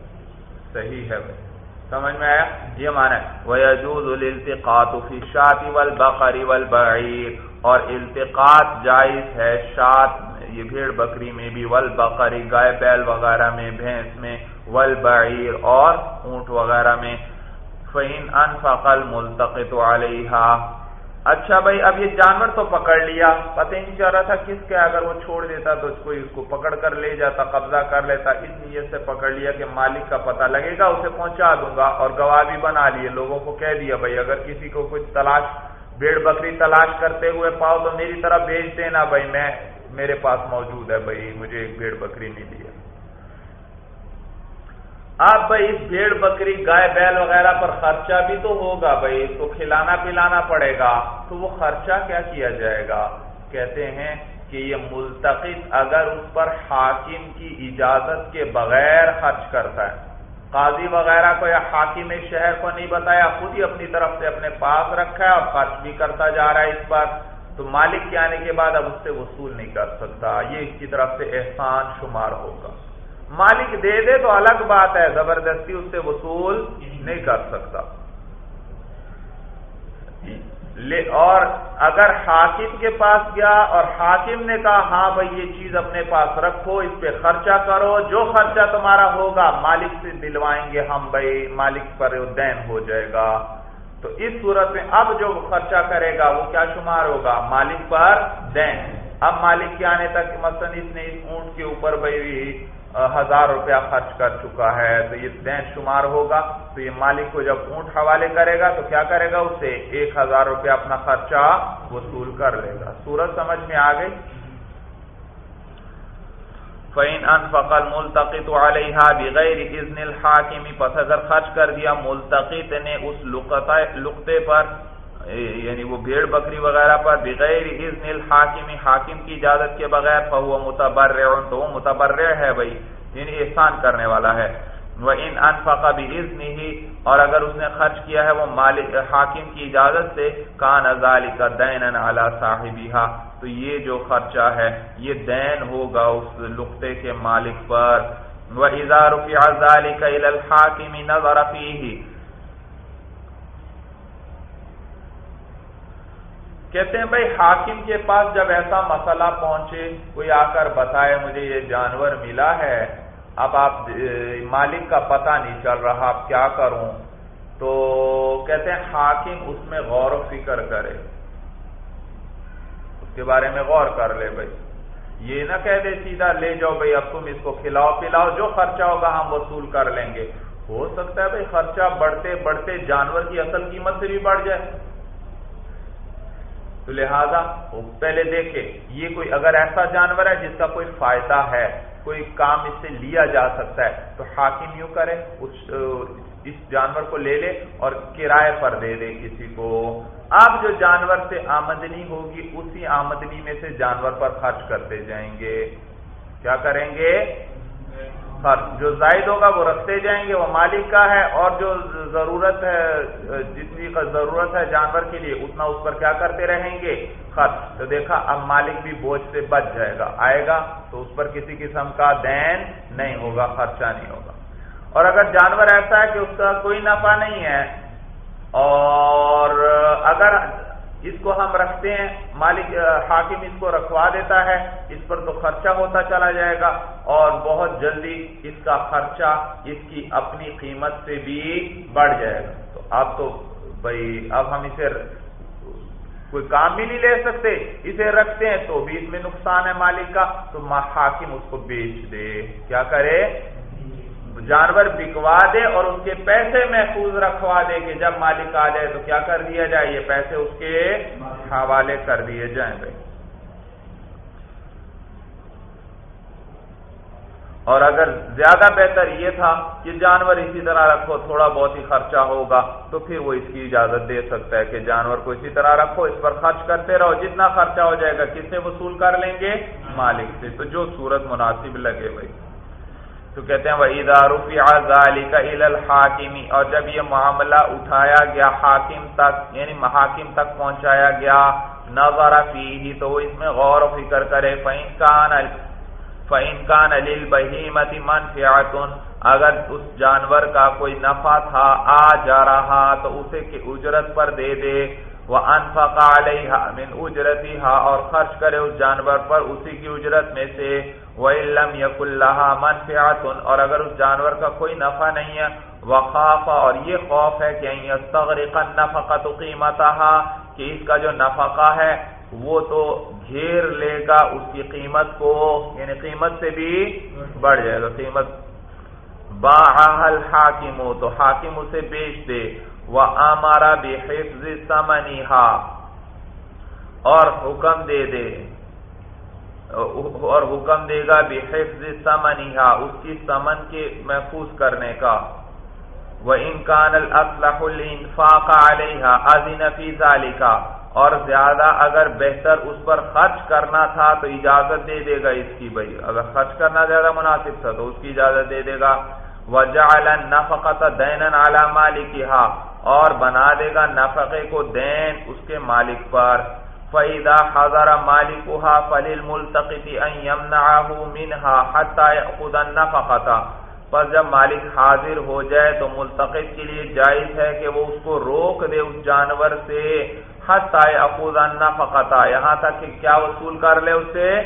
صحیح ہے بھائی سمجھ میں آیا؟ یہ مانا وَيَجُوزُ الْالْتِقَاطُ فِي الشَّاةِ وَالْبَقَرِ وَالْبَعِيرِ۔ اور التقاط جائز ہے شات یہ بھیڑ بکری میں بھی والبقری گائے بیل وغیرہ میں، بھینس میں والبعیر اور اونٹ وغیرہ میں۔ فَإِنْ أَنفَقَ الْمُلْتَقِتُ عَلَيْهَا اچھا بھائی، اب یہ جانور تو پکڑ لیا۔ پتہ نہیں چل رہا تھا کس کے، اگر وہ چھوڑ دیتا تو اس کو اس کو پکڑ کر لے جاتا، قبضہ کر لیتا۔ اس نیت سے پکڑ لیا کہ مالک کا پتہ لگے گا، اسے پہنچا دوں گا اور گواہ بھی بنا لیے۔ لوگوں کو کہہ دیا، بھائی، اگر کسی کو کچھ تلاش بھیڑ بکری تلاش کرتے ہوئے پاؤ تو میری طرف بھیج دینا، بھائی، میں، میرے پاس موجود ہے، بھائی، مجھے ایک بھیڑ بکری نہیں دیا آپ بھائی، اس بھیڑ بکری، گائے، بیل وغیرہ پر خرچہ بھی تو ہوگا بھائی اس کو کھلانا پلانا پڑے گا، تو وہ خرچہ کیا کیا جائے گا؟ کہتے ہیں کہ یہ ملتقط اگر اس پر حاکم کی اجازت کے بغیر خرچ کرتا ہے، قاضی وغیرہ کو یا حاکم شہر کو نہیں بتایا، خود ہی اپنی طرف سے اپنے پاس رکھا ہے اور خرچ بھی کرتا جا رہا ہے اس پر، تو مالک کے آنے کے بعد اب اس سے وصول نہیں کر سکتا، یہ اس کی طرف سے احسان شمار ہوگا۔ مالک دے دے تو الگ بات ہے، زبردستی اس سے وصول نہیں کر سکتا۔ اور اگر حاکم کے پاس گیا اور حاکم نے کہا ہاں بھائی، یہ چیز اپنے پاس رکھو، اس پہ خرچہ کرو، جو خرچہ تمہارا ہوگا، مالک سے دلوائیں گے ہم، بھائی، مالک پر دین ہو جائے گا۔ تو اس صورت میں اب جو خرچہ کرے گا، وہ کیا شمار ہوگا؟ مالک پر دین۔ اب مالک کے آنے تک، مثلاً اس نے اس اونٹ کے اوپر بھائی ہزار روپیہ خرچ کر چکا ہے، تو یہ دین شمار ہوگا۔ تو یہ مالک کو جب اونٹ حوالے کرے گا، تو کیا کرے گا؟ اسے ایک ہزار روپیہ اپنا خرچہ وصول کر لے گا۔ سورج سمجھ میں آ گئی؟ فین ان فقل ملتقط علیہ بغیر اذن الحاکمی پس اگر خرچ کر دیا ملتقط نے اس لقطے پر یعنی وہ بھیڑ بکری وغیرہ پر بغیر اذن الحاکم، حاکم کی اجازت کے بغیر فہو متبرع، تو وہ متبرع ہے بھائی یعنی احسان کرنے والا ہے۔ وہ ان انفقا بھی اور اگر اس نے خرچ کیا ہے وہ مالک، حاکم کی اجازت سے، کان ازالی کا دین اعلی صاحبہ تو یہ جو خرچہ ہے، یہ دین ہوگا اس لقطے کے مالک پر۔ وہ اظہار کا الحاکم نظر فیہ کہتے ہیں، بھائی حاکم کے پاس جب ایسا مسئلہ پہنچے، کوئی آ کر بتائے مجھے یہ جانور ملا ہے، اب آپ، مالک کا پتہ نہیں چل رہا، اب کیا کروں؟ تو کہتے ہیں، حاکم اس میں غور و فکر کرے، اس کے بارے میں غور کر لے بھائی. یہ نہ کہہ دے سیدھا، لے جاؤ بھائی، اب تم اس کو کھلاؤ، پلاؤ، جو خرچہ ہوگا ہم وصول کر لیں گے. ہو سکتا ہے بھائی خرچہ بڑھتے بڑھتے جانور کی اصل قیمت سے بھی بڑھ جائے تو لہذا پہلے دیکھے یہ کوئی اگر ایسا جانور ہے جس کا کوئی فائدہ ہے، کوئی کام اس سے لیا جا سکتا ہے، تو حاکم یوں کرے اس اس جانور کو لے لے اور کرائے پر دے دے کسی کو۔ اب جو جانور سے آمدنی ہوگی، اسی آمدنی میں سے جانور پر خرچ کرتے جائیں گے۔ کیا کریں گے؟ خرچ جو زائد ہوگا وہ رکھتے جائیں گے، وہ مالک کا ہے، اور جو ضرورت ہے، جتنی کا ضرورت ہے جانور کے لیے، اتنا اس پر کیا کرتے رہیں گے؟ خرچ تو دیکھا، اب مالک بھی بوجھ سے بچ جائے گا۔ آئے گا تو اس پر کسی قسم کا دین نہیں ہوگا، خرچہ نہیں ہوگا۔ اور اگر جانور ایسا ہے کہ اس کا کوئی نفع نہیں ہے، اور اگر اس کو ہم رکھتے ہیں، مالک حاکم اس کو رکھوا دیتا ہے، اس پر تو خرچہ ہوتا چلا جائے گا اور بہت جلدی اس کا خرچہ، اس کی اپنی قیمت سے بھی بڑھ جائے گا۔ تو اب تو بھائی، اب ہم اسے کوئی کام بھی نہیں لے سکتے، اسے رکھتے ہیں تو بھی اس میں نقصان ہے مالک کا، تو حاکم اس کو بیچ دے۔ کیا کرے؟ جانور بکوا دے اور اس کے پیسے محفوظ رکھوا دے کہ جب مالک آ جائے تو کیا کر دیا جائے؟ یہ پیسے اس کے حوالے کر دیے جائیں بھائی۔ اور اگر زیادہ بہتر یہ تھا کہ جانور اسی طرح رکھو، تھوڑا بہت ہی خرچہ ہوگا، تو پھر وہ اس کی اجازت دے سکتا ہے کہ جانور کو اسی طرح رکھو، اس پر خرچ کرتے رہو۔ جتنا خرچہ ہو جائے گا کس سے وصول کر لیں گے؟ مالک سے۔ تو جو صورت مناسب لگے بھائی۔ تو کہتے ہیں وہ الحاکمی اور جب یہ معاملہ اٹھایا گیا، حاکم تک یعنی حاکم تک پہنچایا گیا، نظر فی تو وہ اس میں غور و فکر کرے فعین کان فَإِن كَانَ لِلْبَهِيمَةِ مَنْفِعَةٌ، اگر اس جانور کا کوئی نفع تھا، آ جا رہا، تو اسے کی اجرت پر دے دے، وَأَنفَقَ عَلَيْهَا، مِنْ اُجْرَتِهَا اور خرچ کرے اس جانور پر، اسی کی اجرت میں سے وَإِلَّمْ يَكُلْ لَهَا مَنْفِعَةٌ، اور اگر اس جانور کا کوئی نفع نہیں ہے، وَخَافَ، اور یہ خوف ہے کہ يَسْتَغْرِقَ النَّفَقَةُ قِيمَتَهَا کہ اس کا جو نفقہ ہے، وہ تو گھیر لے گا، اس کی قیمت کو یعنی قیمت سے بھی بڑھ جائے گا، قیمت۔ باہل حاکم ہو تو حاکم اسے بیچ دے۔ وہ آمارا بے حفظ اور حکم دے دے۔ اور حکم دے گا بے حفظ سمنیہا اس کی سمن کے محفوظ کرنے کا۔ وہ انکان الفلاح الفاق علیہ ازین فی ذالکا اور زیادہ اگر بہتر اس پر خرچ کرنا تھا تو اجازت دے دے گا اس کی بھائی۔ اگر خرچ کرنا زیادہ مناسب تھا تو اس کی اجازت دے دے گا۔ وجعل نفقت دین علی مالکہا اور بنا دے گا نفقے کو دین اس کے مالک پر۔ فَإِذَا حَضَرَ مَالِكُهَا فَلِلْمُلْتَقِتِ أَن يَمْنَعَهُ مِنْهَا حَتَّى يَأْخُذَ النَّفَقَةَ۔ پس جب مالک حاضر ہو جائے تو ملتقط کے لیے جائز ہے کہ وہ اس کو روک دے اس جانور سے۔ نفقتا یہاں تک کہ کیا وصول کر لے اسے؟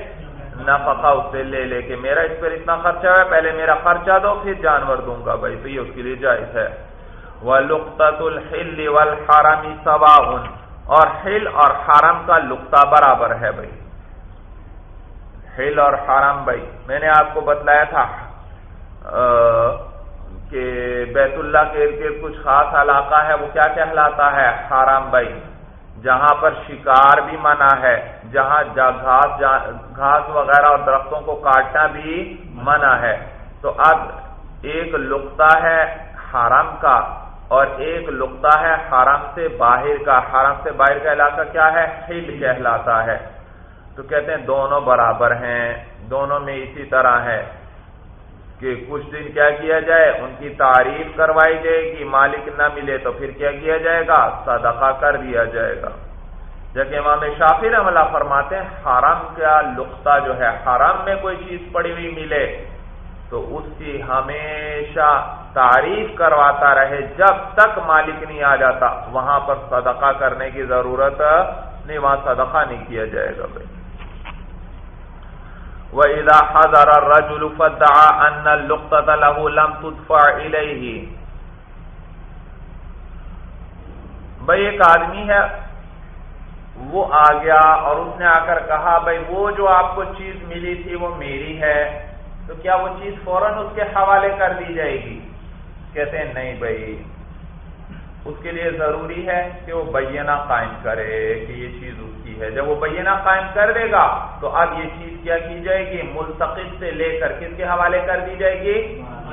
نفقہ اس سے لے لے کہ میرا اس پر اتنا خرچہ ہے، پہلے میرا خرچہ دو، پھر جانور دوں گا۔ بھائی تو یہ اس کے لیے جائز ہے۔ وَلُقْتَةُ الْحِلِّ وَالْحَرَمِ سَوَاهٌ اور حل اور حرم کا لقطہ برابر ہے بھائی۔ حل اور حرم بھائی۔ میں نے آپ کو بتلایا تھا کہ بیت اللہ کے ارد گرد کچھ خاص علاقہ ہے، وہ کیا کہلاتا ہے؟ حرام بھائی۔ جہاں پر شکار بھی منع ہے، جہاں گھاس گھاس وغیرہ اور درختوں کو کاٹنا بھی منع ہے۔ تو اب ایک لقطہ ہے حرم کا۔ اور ایک لقطہ ہے حرم سے باہر کا۔ حرم سے باہر کا علاقہ کیا ہے؟ ہل کہلاتا ہے۔ تو کہتے ہیں دونوں برابر ہیں، دونوں میں اسی طرح ہے کہ کچھ دن کیا کیا جائے؟ ان کی تعریف کروائی جائے گی، مالک نہ ملے تو پھر کیا کیا جائے گا؟ صدقہ کر دیا جائے گا۔ جبکہ امام شافی عملہ فرماتے ہیں، حرم کا لقطہ جو ہے، حرم میں کوئی چیز پڑی ہوئی ملے۔ تو اس کی ہمیشہ تعریف کرواتا رہے جب تک مالک نہیں آ جاتا، وہاں پر صدقہ کرنے کی ضرورت نہیں، وہاں صدقہ نہیں کیا جائے گا بھائی۔ وَإِذَا حَضَرَ الرَّجُلُ فَدَّعَ أَنَّ اللُّقْتَةَ لَهُ لَمْ تُدْفَعْ إِلَيْهِ۔ ایک آدمی ہے، وہ آ گیا اور اس نے آ کر کہا بھئی وہ جو آپ کو چیز ملی تھی، وہ میری ہے۔ تو کیا وہ چیز فوراً اس کے حوالے کر دی جائے گی؟ کہتے ہیں، نہیں بھئی اس کے لیے ضروری ہے کہ وہ بینہ قائم کرے کہ یہ چیز اس کی ہے۔ جب وہ بینہ قائم کر دے گا، تو اب یہ چیز کیا کی جائے گی؟ ملتقب سے لے کر کس کے حوالے کر دی جائے گی؟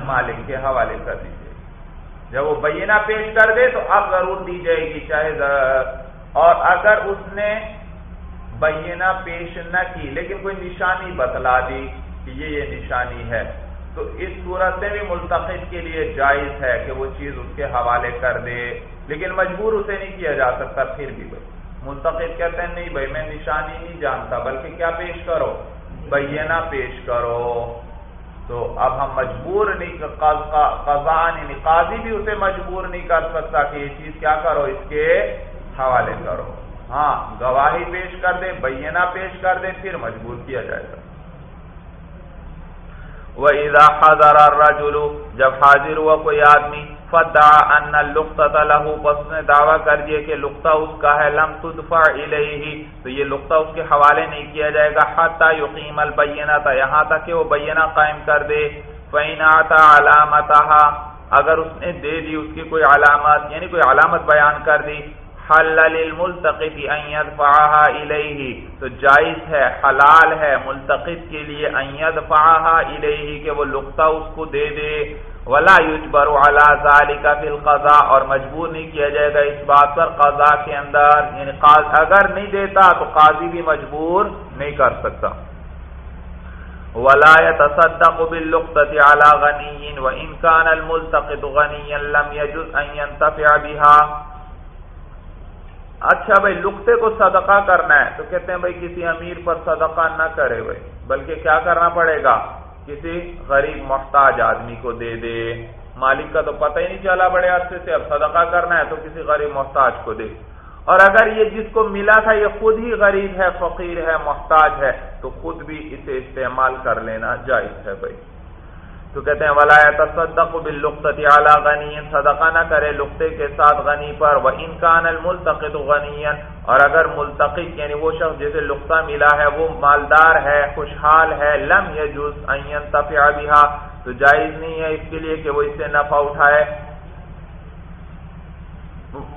مالک کے حوالے کر دی جائے گی۔ جب وہ بینہ پیش کر دے، تو اب ضرور دی جائے گی، چاہے اور اگر اس نے بینہ پیش نہ کی، لیکن کوئی نشانی بتلا دی کہ یہ یہ نشانی ہے۔ تو اس صورت میں بھی ملتقد کے لیے جائز ہے کہ وہ چیز اس کے حوالے کر دے، لیکن مجبور اسے نہیں کیا جا سکتا، پھر بھی بھائی۔ ملتقد کہتے ہیں، نہیں بھائی، میں نشانی نہیں جانتا، بلکہ کیا پیش کرو؟ بینہ پیش کرو۔ تو اب ہم مجبور نہیں یعنی قاضی بھی اسے مجبور نہیں کر سکتا کہ یہ چیز کیا کرو، اس کے حوالے کرو۔ ہاں گواہی پیش کر دے، بینہ پیش کر دے، پھر مجبور کیا جائے گا۔ وہ ادا حضر الرجل، جب حاضر ہوا کوئی آدمی فدا ان لقطہ لہو پس نے دعویٰ کر دیا کہ لقطہ اس کا ہے، لم تدفع الیہ تو یہ لقطہ اس کے حوالے نہیں کیا جائے گا حتی یقیم البینہ یہاں تک کہ وہ بینہ قائم کر دے۔ فین آتا علامتہا اگر اس نے دے دی، اس کی کوئی علامت یعنی کوئی علامت بیان کر دی حل للملتقط ان يدفعها الیہ تو جائز ہے، حلال ہے ملتقط کے لیے ان يدفعها الیہ کہ وہ لقطہ اس کو دے دے۔ ولا یجبر على ذلك في القضاء، اور مجبور نہیں کیا جائے گا اس بات پر قضاء کے اندر۔ یعنی اگر نہیں دیتا تو قاضی بھی مجبور نہیں کر سکتا۔ ولا يتصدق باللقطه على غني وان كان الملتقط غنيا لم يجوز ان ينتفع بها۔ اچھا بھائی لقطے کو صدقہ کرنا ہے۔ تو کہتے ہیں بھائی، کسی امیر پر صدقہ نہ کرے بھائی۔ بلکہ کیا کرنا پڑے گا؟ کسی غریب محتاج آدمی کو دے دے۔ مالک کا تو پتہ ہی نہیں چلا بڑے عرصے سے، اب صدقہ کرنا ہے تو کسی غریب محتاج کو دے۔ اور اگر یہ جس کو ملا تھا، یہ خود ہی غریب ہے، فقیر ہے، محتاج ہے، تو خود بھی اسے استعمال کر لینا جائز ہے بھائی۔ تو کہتے ہیں، ولا تصدق باللقطه على غنی صدقہ نہ کرے لقطے کے ساتھ غنی پر وہ انکان الملتقط غنیا اور اگر ملتقط یعنی وہ شخص جسے لقطہ ملا ہے، وہ مالدار ہے، خوشحال ہے، لم يجوز ان ينتفع بها، تو جائز نہیں ہے اس کے لیے کہ وہ اس سے نفع اٹھائے۔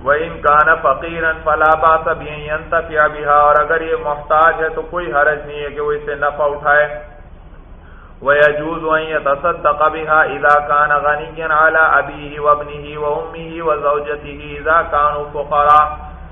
وہ انکان فقیرا فلا باس به ينتفع بها، اور اگر یہ محتاج ہے تو کوئی حرج نہیں ہے کہ وہ اس سے نفع اٹھائے۔ ويجوز أن يتصدق بها إذا كان غنيا على أبيه وابنه وأمه وزوجته إذا كانوا فقراء.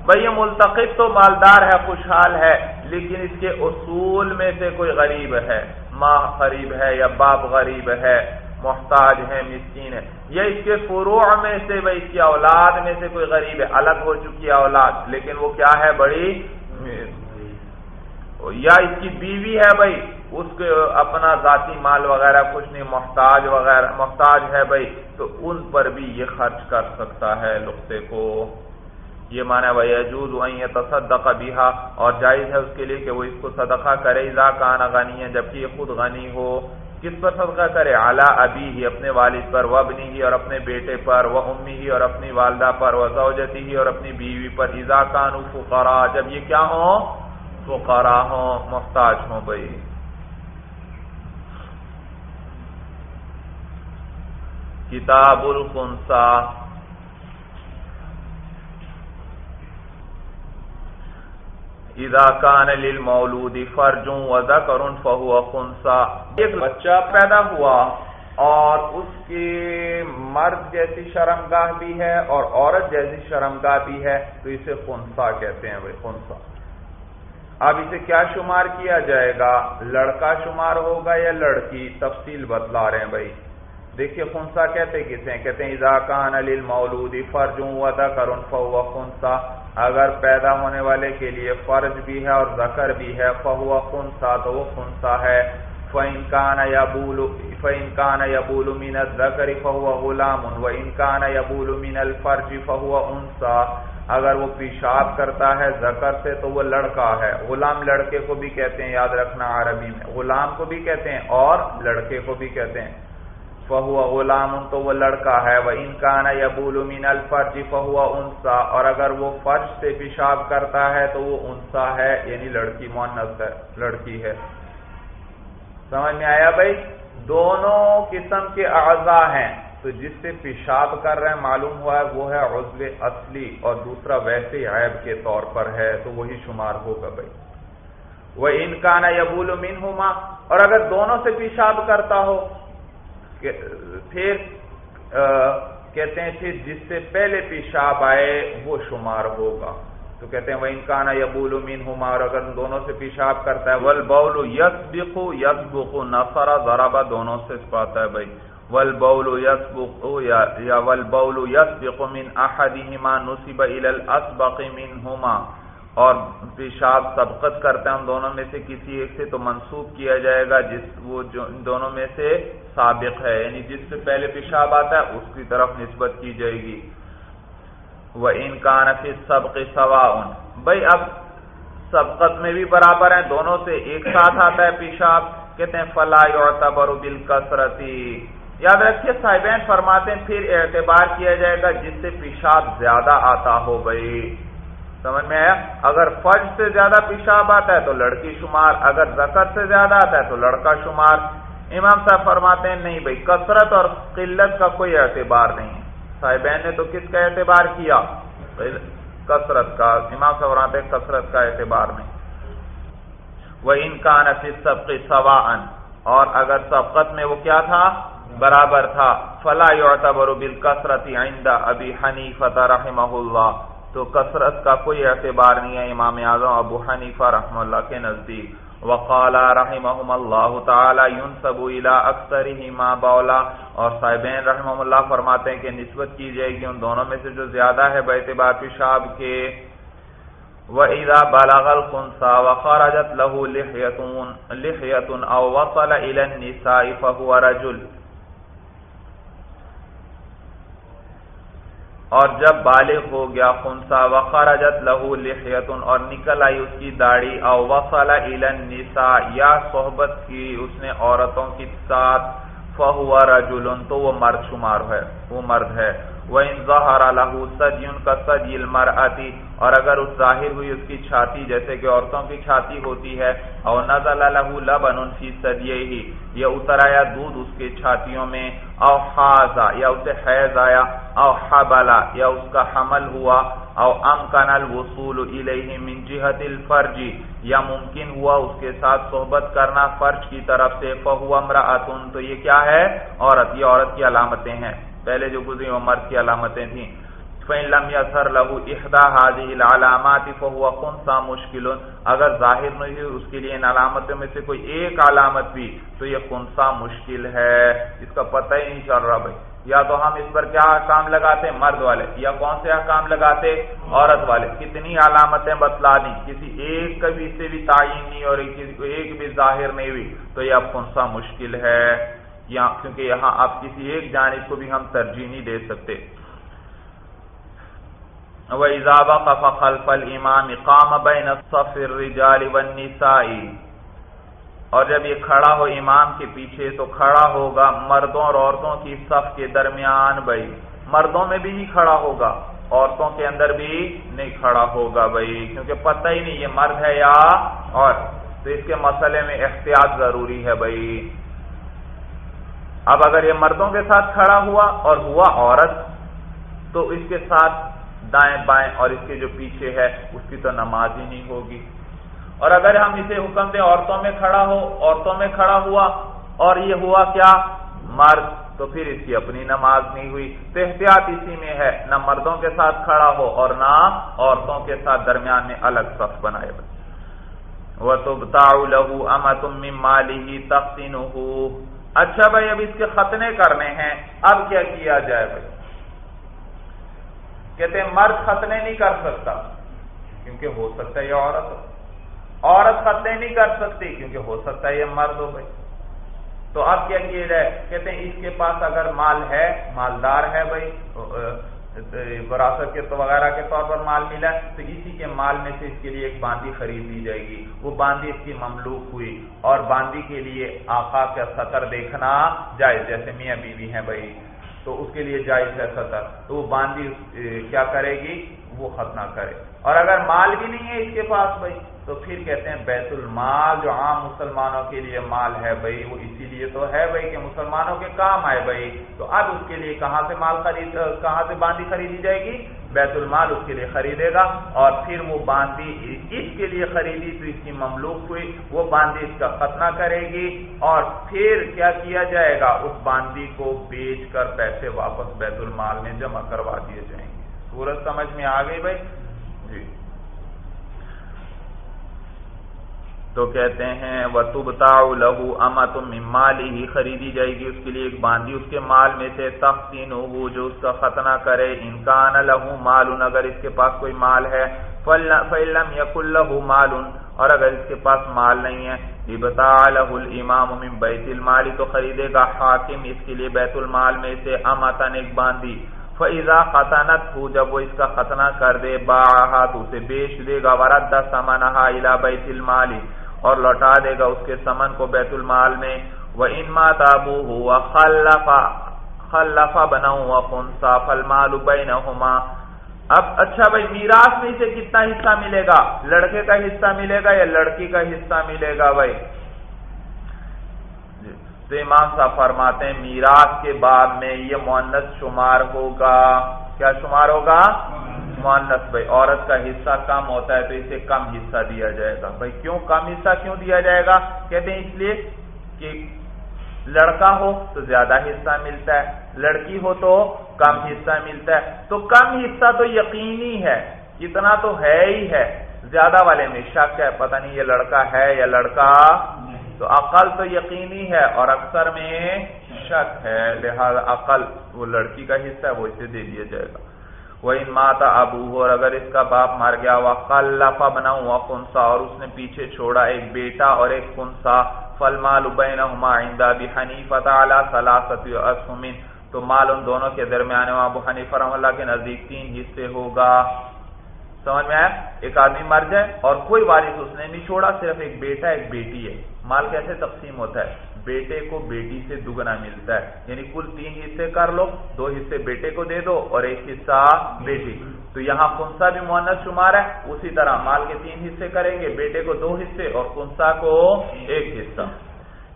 بھئی یہ ملتقب تو مالدار ہے، خوشحال ہے، لیکن اس کے اصول میں سے کوئی غریب ہے۔ ماں غریب ہے یا باپ غریب ہے، محتاج ہے، مسکین ہے۔ یا اس کے فروع میں سے بھئی اس کی اولاد میں سے کوئی غریب ہے، الگ ہو چکی ہے اولاد، لیکن وہ کیا ہے، بڑی یا اس کی بیوی ہے، بھائی اس کے اپنا ذاتی مال وغیرہ کچھ نہیں، محتاج وغیرہ، محتاج ہے بھائی، تو ان پر بھی یہ خرچ کر سکتا ہے لقطے کو۔ یہ مانا بھائی عجوز وہیں تصدق بیہا اور جائز ہے اس کے لیے کہ وہ اس کو صدقہ کرے، اذا کان غنی ہے جبکہ یہ خود غنی ہو۔ کس پر صدقہ کرے؟ اعلیٰ ابھی ہی اپنے والد پر وہ ابنی ہی اور اپنے بیٹے پر وہ امی ہی اور اپنی والدہ پر وہ زوجتی ہی اور اپنی بیوی پر۔ اذا کانو فقرا جب یہ کیا ہوں؟ فقرا ہوں، محتاج ہوں بھائی۔ کتاب الخنسا۔ اذا کان للمولود فرج وذکر فهو خنسا۔ ایک بچہ پیدا ہوا اور اس کی مرد جیسی شرمگاہ بھی ہے اور عورت جیسی شرمگاہ بھی ہے، تو اسے خنسا کہتے ہیں بھائی، خنسا۔ اب اسے کیا شمار کیا جائے گا؟ لڑکا شمار ہوگا یا لڑکی؟ تفصیل بتلا رہے ہیں بھائی۔ دیکھیے خنسا کہتے کسے ہیں؟ کہتے ہیں، اذا کان للمولود فرج وذکر فهو خنسا. اگر پیدا ہونے والے کے لیے فرج بھی ہے اور ذکر بھی ہے، فهو خنسا، تو وہ خنسا ہے۔ فَإِن كَانَ يَبُولُ فَإِن كَانَ يَبُولُ مِنَ الذَّكَرِ فَهُوَ غُلَامٌ وَإِن كَانَ يَبُولُ مِنَ الْفَرْجِ اگر وہ پیشاب کرتا ہے زکر سے، تو وہ لڑکا ہے۔ غلام لڑکے کو بھی کہتے ہیں، یاد رکھنا عربی میں، غلام کو بھی کہتے ہیں اور لڑکے کو بھی کہتے ہیں۔ فہو غلام تو وہ لڑکا ہے وہ انکان یبول من الفرج فہو انسا، اور اگر وہ فرج سے پیشاب کرتا ہے تو وہ انسا ہے یعنی لڑکی مونس ہے، لڑکی ہے۔ سمجھ میں آیا بھائی؟ دونوں قسم کے اعضاء ہیں۔ تو جس سے پیشاب کر رہے ہیں، معلوم ہوا ہے وہ ہے عضو اصلی، اور دوسرا ویسے عیب کے طور پر ہے، تو وہی شمار ہوگا بھائی۔ وہ انکان یبول من ہوما اور اگر دونوں سے پیشاب کرتا ہو پھر کہتے ہیں پھر جس سے پہلے پیشاب آئے وہ شمار ہوگا۔ تو کہتے ہیں وہ انکان یبول مین ہوما اور اگر دونوں سے پیشاب کرتا ہے ول بول یس بکو یس بکو نفرا ذرابا دونوں سے پاتا ہے بھائی۔ ول بول یس بکو یا ول بول یس بکو من احدہما نصیب الى الاسبق منہما اور پیشاب سبقت کرتے ہیں ہم دونوں میں سے، کسی ایک سے تو منسوخ کیا جائے گا، جس وہ جو ان دونوں میں سے سابق ہے۔ یعنی جس سے پہلے پیشاب آتا ہے، اس کی طرف نسبت کی جائے گی۔ وہ ان کا نفی سب کے سوا بھائی، اب سبقت میں بھی برابر ہیں، دونوں سے ایک ساتھ آتا ہے پیشاب۔ کہتے ہیں فلاح اور تبر بل یاد رکھیے، صاحبین فرماتے ہیں، پھر اعتبار کیا جائے گا، جس سے پیشاب زیادہ آتا ہو، بھائی۔ سمجھ میں آیا؟ اگر فرج سے زیادہ پیشاب آتا ہے تو لڑکی شمار، اگر زکت سے زیادہ آتا ہے تو لڑکا شمار۔ امام صاحب فرماتے ہیں، نہیں بھائی، کثرت اور قلت کا کوئی اعتبار نہیں صاحبین نے تو کس کا اعتبار کیا؟ کثرت کا۔ امام صاحب فرماتے ہیں، کثرت کا اعتبار نہیں۔ وہ ان کا سب کے سوا اور اگر سبقت میں وہ کیا تھا؟ برابر تھا۔ فلا یعتبر بالکثرت عند ابی حنیفہ رحمہ اللہ۔ تو کثرت کا کوئی اعتبار نہیں ہے امام اعظم ابو حنیفہ رحم اللہ کے نزدیک۔ وقال رحمهم اللہ تعالی ينسب الى اکثرهم ما بولا اور صاحبین رحمهم اللہ فرماتے ہیں کہ نسبت کی جائے گی ان دونوں میں سے جو زیادہ ہے باعتبار پیشاب کے۔ وَإِذَا بَلَغَ الْخُنْسَى وَخَرَجَتْ لَهُ لِحْيَةٌ لِحْيَةٌ أَوْ وَصَلَ إِلَى النِّسَاءِ فَهُوَ رَجُلٌ۔ اور جب بالغ ہو گیا خنسا، وخرجت لہو لحیتن، اور نکل آئی اس کی داڑھی، او وصل النساء، یا صحبت کی اس نے عورتوں کے ساتھ، فہو رجل تو وہ مرد شمار ہے، وہ مرد ہے۔ وہ ان ظہر لہو سجی ان کا سجی المرأتی اور اگر اس ظاہر ہوئی اس کی چھاتی، جیسے کہ عورتوں کی چھاتی ہوتی ہے، او نزل لہو لبن فی سجیہی یا اتر آیا دودھ اس کے چھاتیوں میں، او حازا یا اسے حیض آیا، او حبلا یا اس کا حمل ہوا، او امکن الوصول الیہ من جہت الفرجی یا ممکن ہوا اس کے ساتھ صحبت کرنا فرج کی طرف سے، فہو امرأتن، تو یہ کیا ہے؟ عورت، یہ عورت کی علامتیں ہیں۔ پہلے جو گزری وہ مرد کی علامتیں تھیں۔ فَإِن يَثَرْ لَهُ إِحْدَى هَذِهِ الْعَلَامَاتِ فَهُوَ خُنْسَى مُشْكِلٌ۔ اگر ظاہر نہیں ہوئی اس کے لیے ان علامتوں میں سے کوئی ایک علامت بھی، تو یہ خنسا مشکل ہے۔ اس کا پتہ ہی نہیں چل رہا بھائی۔ یا تو ہم اس پر کیا کام لگاتے؟ مرد والے۔ یا کون سے کام لگاتے؟ عورت والے۔ کتنی علامتیں بتلا دی کسی ایک کا بھی سے بھی تعین نہیں اور ایک بھی ظاہر نہیں ہوئی، تو یہ اب خنسا مشکل ہے۔ کیونکہ یہاں آپ کسی ایک جانب کو بھی ہم ترجیح نہیں دے سکتے۔ اور جب یہ کھڑا ہو امام کے پیچھے تو کھڑا ہوگا مردوں اور عورتوں کی صف کے درمیان بھائی۔ مردوں میں بھی نہیں کھڑا ہوگا، عورتوں کے اندر بھی نہیں کھڑا ہوگا بھائی۔ کیونکہ پتہ ہی نہیں یہ مرد ہے یا اور۔ تو اس کے مسئلے میں احتیاط ضروری ہے بھائی۔ اب اگر یہ مردوں کے ساتھ کھڑا ہوا اور ہوا عورت، تو اس کے ساتھ دائیں بائیں اور اس کے جو پیچھے ہے، اس کی تو نماز ہی نہیں ہوگی۔ اور اگر ہم اسے حکم دیں عورتوں میں کھڑا ہو، عورتوں میں کھڑا ہوا اور یہ ہوا کیا؟ مرد۔ تو پھر اس کی اپنی نماز نہیں ہوئی۔ تو احتیاط اسی میں ہے، نہ مردوں کے ساتھ کھڑا ہو اور نہ عورتوں کے ساتھ درمیان میں الگ صف بنائے۔ وہ تو بتاؤ لہو اما تم مالی ہی تختی اچھا بھائی، اب اس کے ختنے کرنے ہیں۔ اب کیا کیا جائے بھائی؟ کہتے ہیں، مرد ختنے نہیں کر سکتا۔ کیونکہ ہو سکتا ہے یہ عورت ہو۔ عورت ختنے نہیں کر سکتی، کیونکہ ہو سکتا ہے یہ مرد ہو بھائی۔ تو اب کیا کیا جائے؟ کہتے ہیں، اس کے پاس اگر مال ہے، مالدار ہے بھائی وراثت کے وغیرہ کے طور پر مال ملا تو اسی کے مال میں سے اس کے لیے ایک باندھی خرید لی جائے گی۔ وہ باندی اس کی مملوک ہوئی۔ اور باندی کے لیے آقا کا سطر دیکھنا جائز، جیسے میاں بیوی ہیں بھائی، تو اس کے لیے جائز ہے سطر۔ تو وہ باندی کیا کرے گی؟ وہ ختنہ کرے۔ اور اگر مال بھی نہیں ہے اس کے پاس بھائی، تو پھر کہتے ہیں بیت المال جو عام مسلمانوں کے لیے مال ہے بھائی، وہ اسی لیے تو ہے بھائی کہ مسلمانوں کے کام آئے بھائی۔ تو اب اس کے لیے کہاں سے مال خرید کہاں سے باندھی خریدی جائے گی؟ بیت المال اس کے لیے خریدے گا۔ اور پھر وہ باندھی اس کے لیے خریدی، تو اس کی مملوک ہوئی۔ وہ باندھی اس کا ختنہ کرے گی۔ اور پھر کیا کیا جائے گا؟ اس باندھی کو بیچ کر پیسے واپس بیت المال میں جمع کروا دیے جائیں گے۔ سورج سمجھ میں آ گئی بھائی؟ جی۔ تو کہتے ہیں وہ تبتا لہو اما تم مالی ہی خریدی جائے گی اس کے لیے ایک باندھی، اس کے مال میں سے تختین ہو جو اس کا ختنہ کرے انکان لہو مالن اگر اس کے پاس کوئی مال ہے فلم یق لہو مالن اور اگر اس کے پاس مال نہیں ہے بتا لہ الامام من بیت المالی تو خریدے گا حاکم اس کے لیے بیت المال میں سے امتن ایک باندھی۔ فضا خطنت ہو جب وہ اس کا ختنہ کر دے با تو اسے بیچ دے گا، ورد سمنہا الى بیت المال، اور لوٹا دے گا اس کے سمن کو بیت المال میں۔ وہ ان مات ابو ہوا خلفا خلفا بنا ہوا خنسا فالمال بینہما اب اچھا بھائی، میراث میں سے کتنا حصہ ملے گا؟ لڑکے کا حصہ ملے گا یا لڑکی کا حصہ ملے گا بھائی؟ تو امام صاحب فرماتے ہیں، میراث کے بعد میں یہ مونس شمار ہوگا۔ کیا شمار ہوگا؟ مونس بھائی، عورت کا حصہ کم ہوتا ہے تو اسے کم حصہ دیا جائے گا۔ بھائی، کیوں کم حصہ کیوں دیا جائے گا؟ کہتے ہیں اس لیے کہ لڑکا ہو تو زیادہ حصہ ملتا ہے، لڑکی ہو تو کم حصہ ملتا ہے۔ تو کم حصہ تو یقینی ہے، اتنا تو ہے ہی ہے۔ زیادہ والے میں شک ہے، پتہ نہیں یہ لڑکا ہے یا لڑکا تو عقل تو یقینی ہے اور اکثر میں شک ہے، لہذا عقل وہ لڑکی کا حصہ ہے، وہ اسے دے دیا جائے گا۔ وہ ان ماتا ابو ہو اور اگر اس کا باپ مار گیا وہ لفا بنا ہوا کنسا اور اس نے پیچھے چھوڑا ایک بیٹا اور ایک کنسا فل مال ابین آئندہ بھی حنیف سلاست تو مال ان دونوں کے درمیان ابو حنیف رحم اللہ کے نزدیک تین حصے ہوگا۔ سمجھ میں آیا؟ ایک آدمی مر جائے اور کوئی وارث اس نے نہیں چھوڑا، صرف ایک بیٹا، ایک بیٹی ہے۔ مال کیسے تقسیم ہوتا ہے؟ بیٹے کو بیٹی سے دگنا ملتا ہے۔ یعنی کل تین حصے کر لو، دو حصے بیٹے کو دے دو اور ایک حصہ بیٹی۔ تو یہاں کنسا بھی مونت شمار ہے؟ اسی طرح مال کے تین حصے کریں گے، بیٹے کو دو حصے اور کنسا کو ایک حصہ۔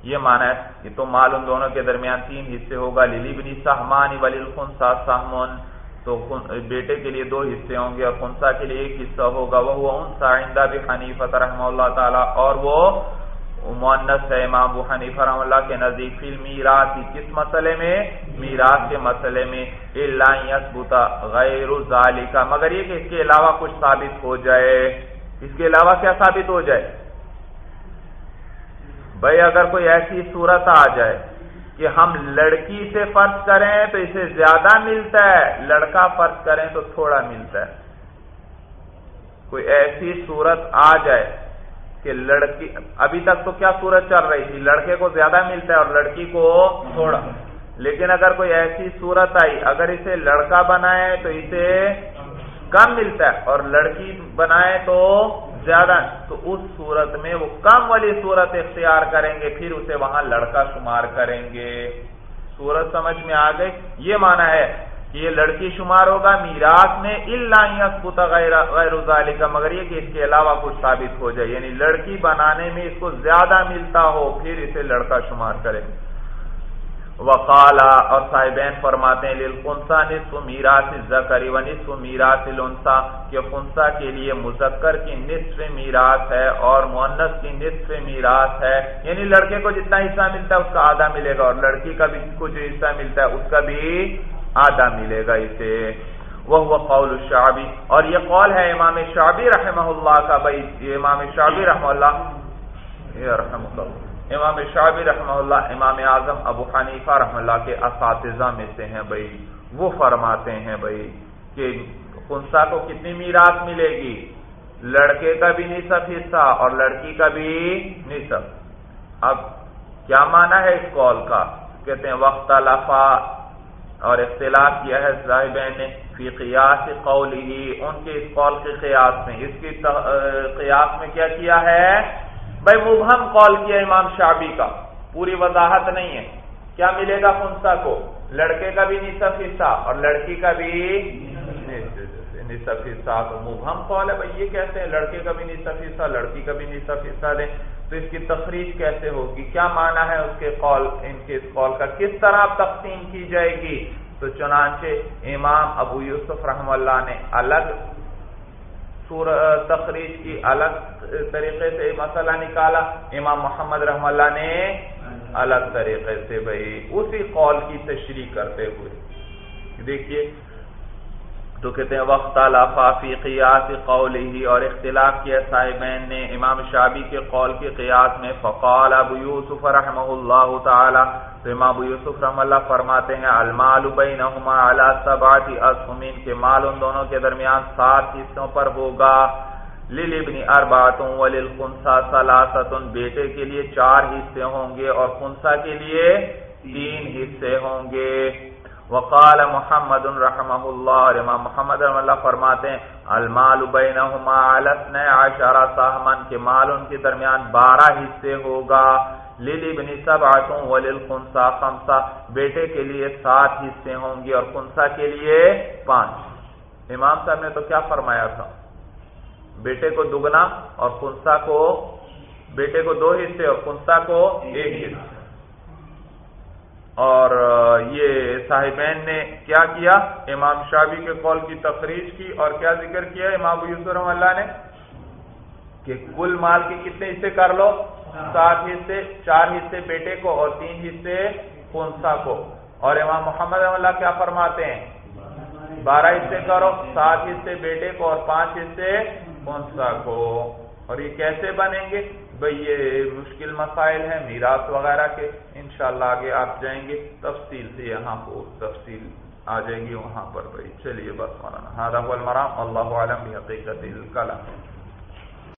یہ مانا ہے کہ تو مال ان دونوں کے درمیان تین حصے ہوگا۔ للی بنی سہمانی ولی الخنسا سہمن تو بیٹے کے لیے دو حصے ہوں گے اور خنسا کے لیے ایک حصہ ہوگا۔ وہ ان سائندہ بھی حنیفت رحمہ اللہ تعالی۔ اور وہ مونس ہے امام ابو حنیف رحم اللہ کے نزدیک فی میراث کس مسئلے میں؟ میراث کے مسئلے میں۔ اللہ غیر ذالک مگر یہ کہ اس کے علاوہ کچھ ثابت ہو جائے۔ اس کے علاوہ کیا ثابت ہو جائے؟ بھائی اگر کوئی ایسی صورت آ جائے کہ ہم لڑکی سے فرض کریں تو اسے زیادہ ملتا ہے، لڑکا فرض کریں تو تھوڑا ملتا ہے۔ کوئی ایسی صورت آ جائے کہ لڑکی، ابھی تک تو کیا صورت چل رہی تھی؟ لڑکے کو زیادہ ملتا ہے اور لڑکی کو تھوڑا۔ لیکن اگر کوئی ایسی صورت آئی، اگر اسے لڑکا بنائے تو اسے کم ملتا ہے اور لڑکی بنائے تو زیادہ تو اس صورت میں وہ کم والی صورت اختیار کریں گے، پھر اسے وہاں لڑکا شمار کریں گے۔ صورت سمجھ میں آ گئی؟ یہ مانا ہے کہ یہ لڑکی شمار ہوگا، میراث میں اللہ غیر ذالک کا مگر یہ کہ اس کے علاوہ کچھ ثابت ہو جائے۔ یعنی لڑکی بنانے میں اس کو زیادہ ملتا ہو، پھر اسے لڑکا شمار کرے وقالا اور صاحبین فرماتے ہیں للخنسا نصف میراث الذکر و نصف میراث الانثى کہ خنسا کے لیے مذکر کی نصف میراث ہے اور مؤنث کی نصف میراث ہے۔ یعنی لڑکے کو جتنا حصہ ملتا ہے، اس کا آدھا ملے گا اور لڑکی کا بھی کو جو حصہ ملتا ہے، اس کا بھی آدھا ملے گا اسے۔ وہ قول الشعبی۔ اور یہ قول ہے امام شعبی رحمہ اللہ کا، بھائی، امام شعبی رحمہ اللہ۔ رحم اللہ۔ امام شعبی رحمہ اللہ، امام اعظم ابو حنیفہ رحمہ اللہ کے اساتذہ میں سے ہیں بھائی۔ وہ فرماتے ہیں بھائی کہ خنسا کو کتنی میراث ملے گی؟ لڑکے کا بھی نصف حصہ اور لڑکی کا بھی نصف۔ اب کیا مانا ہے اس قول کا؟ کہتے ہیں، وقت لفا اور اختلاف کیا ہے صاحبین نے؟ فی قیاس قول ہی ان کے اس قول کے قیاس میں۔ اس کی قیاس میں کیا کیا ہے؟ بھائی مبہم قول کیا امام شابی کا۔ پوری وضاحت نہیں ہے۔ کیا ملے گا خنسا کو؟ لڑکے کا بھی نصف حصہ اور لڑکی کا بھی نصف حصہ۔ تو مبہم قول ہے بھائی، یہ کیسے ہیں؟ لڑکے کا بھی نصف حصہ، لڑکی کا بھی نصف حصہ دیں۔ تو اس کی تفریح کیسے ہوگی؟ کیا معنی ہے اس کے قول ان کے اس قول کا کس طرح تقسیم کی جائے گی؟ تو چنانچہ امام ابو یوسف رحم اللہ نے الگ تخریج کی الگ طریقے سے مسئلہ نکالا۔ امام محمد رحم اللہ نے الگ طریقے سے بھائی اسی قول کی تشریح کرتے ہوئے۔ دیکھیے تو کہتے ہیں، وقت فی قیاس قول ہی اور اختلاف کیا صاحبین نے امام شابی کے قول کے قیاس میں، فقال ابو یوسف رحمہ اللہ تعالی، تو امام ابو یوسف رحم اللہ فرماتے ہیں، المال بینہما علی سبعت اسہمین کے مال ان دونوں کے درمیان سات حصوں پر ہوگا۔ للابن اربعۃ وللخنثى ثلاثۃ بیٹے کے لیے چار حصے ہوں گے اور خنثى کے لیے تین حصے ہوں گے۔ وقال محمد رحمہ اللہ اور امام محمد رحم اللہ فرماتے ہیں، المال بینہما علتنا عشر سہمن کے مال ان کے درمیان بارہ حصے ہوگا۔ لیلی بنی سبعتوں وللخنسا خمسا بیٹے کے لیے سات حصے ہوں گے اور خنسا کے لیے پانچ۔ امام صاحب نے تو کیا فرمایا تھا؟ بیٹے کو دگنا اور خنسا کو، بیٹے کو دو حصے اور خنسا کو ایک حصہ۔ اور یہ صاحبین نے کیا کیا؟ امام شابی کے قول کی تفریح کی اور کیا ذکر کیا امام یوسف اللہ نے؟ کہ کل مال کے کتنے حصے کر لو؟ سات حصے، چار حصے بیٹے کو اور تین حصے خونسا کو۔ اور امام محمد رحم اللہ کیا فرماتے ہیں؟ بارہ حصے کرو، سات حصے بیٹے کو اور پانچ حصے خونسا کو۔ اور یہ کیسے بنیں گے؟ بھئی یہ مشکل مسائل ہیں، میراث وغیرہ کے، انشاءاللہ آگے آپ جائیں گے، تفصیل سے یہاں کو تفصیل آ جائیں گی وہاں پر بھائی چلیے بس مولانا ہاں المرام اللہ عالم حقیقت الکلام۔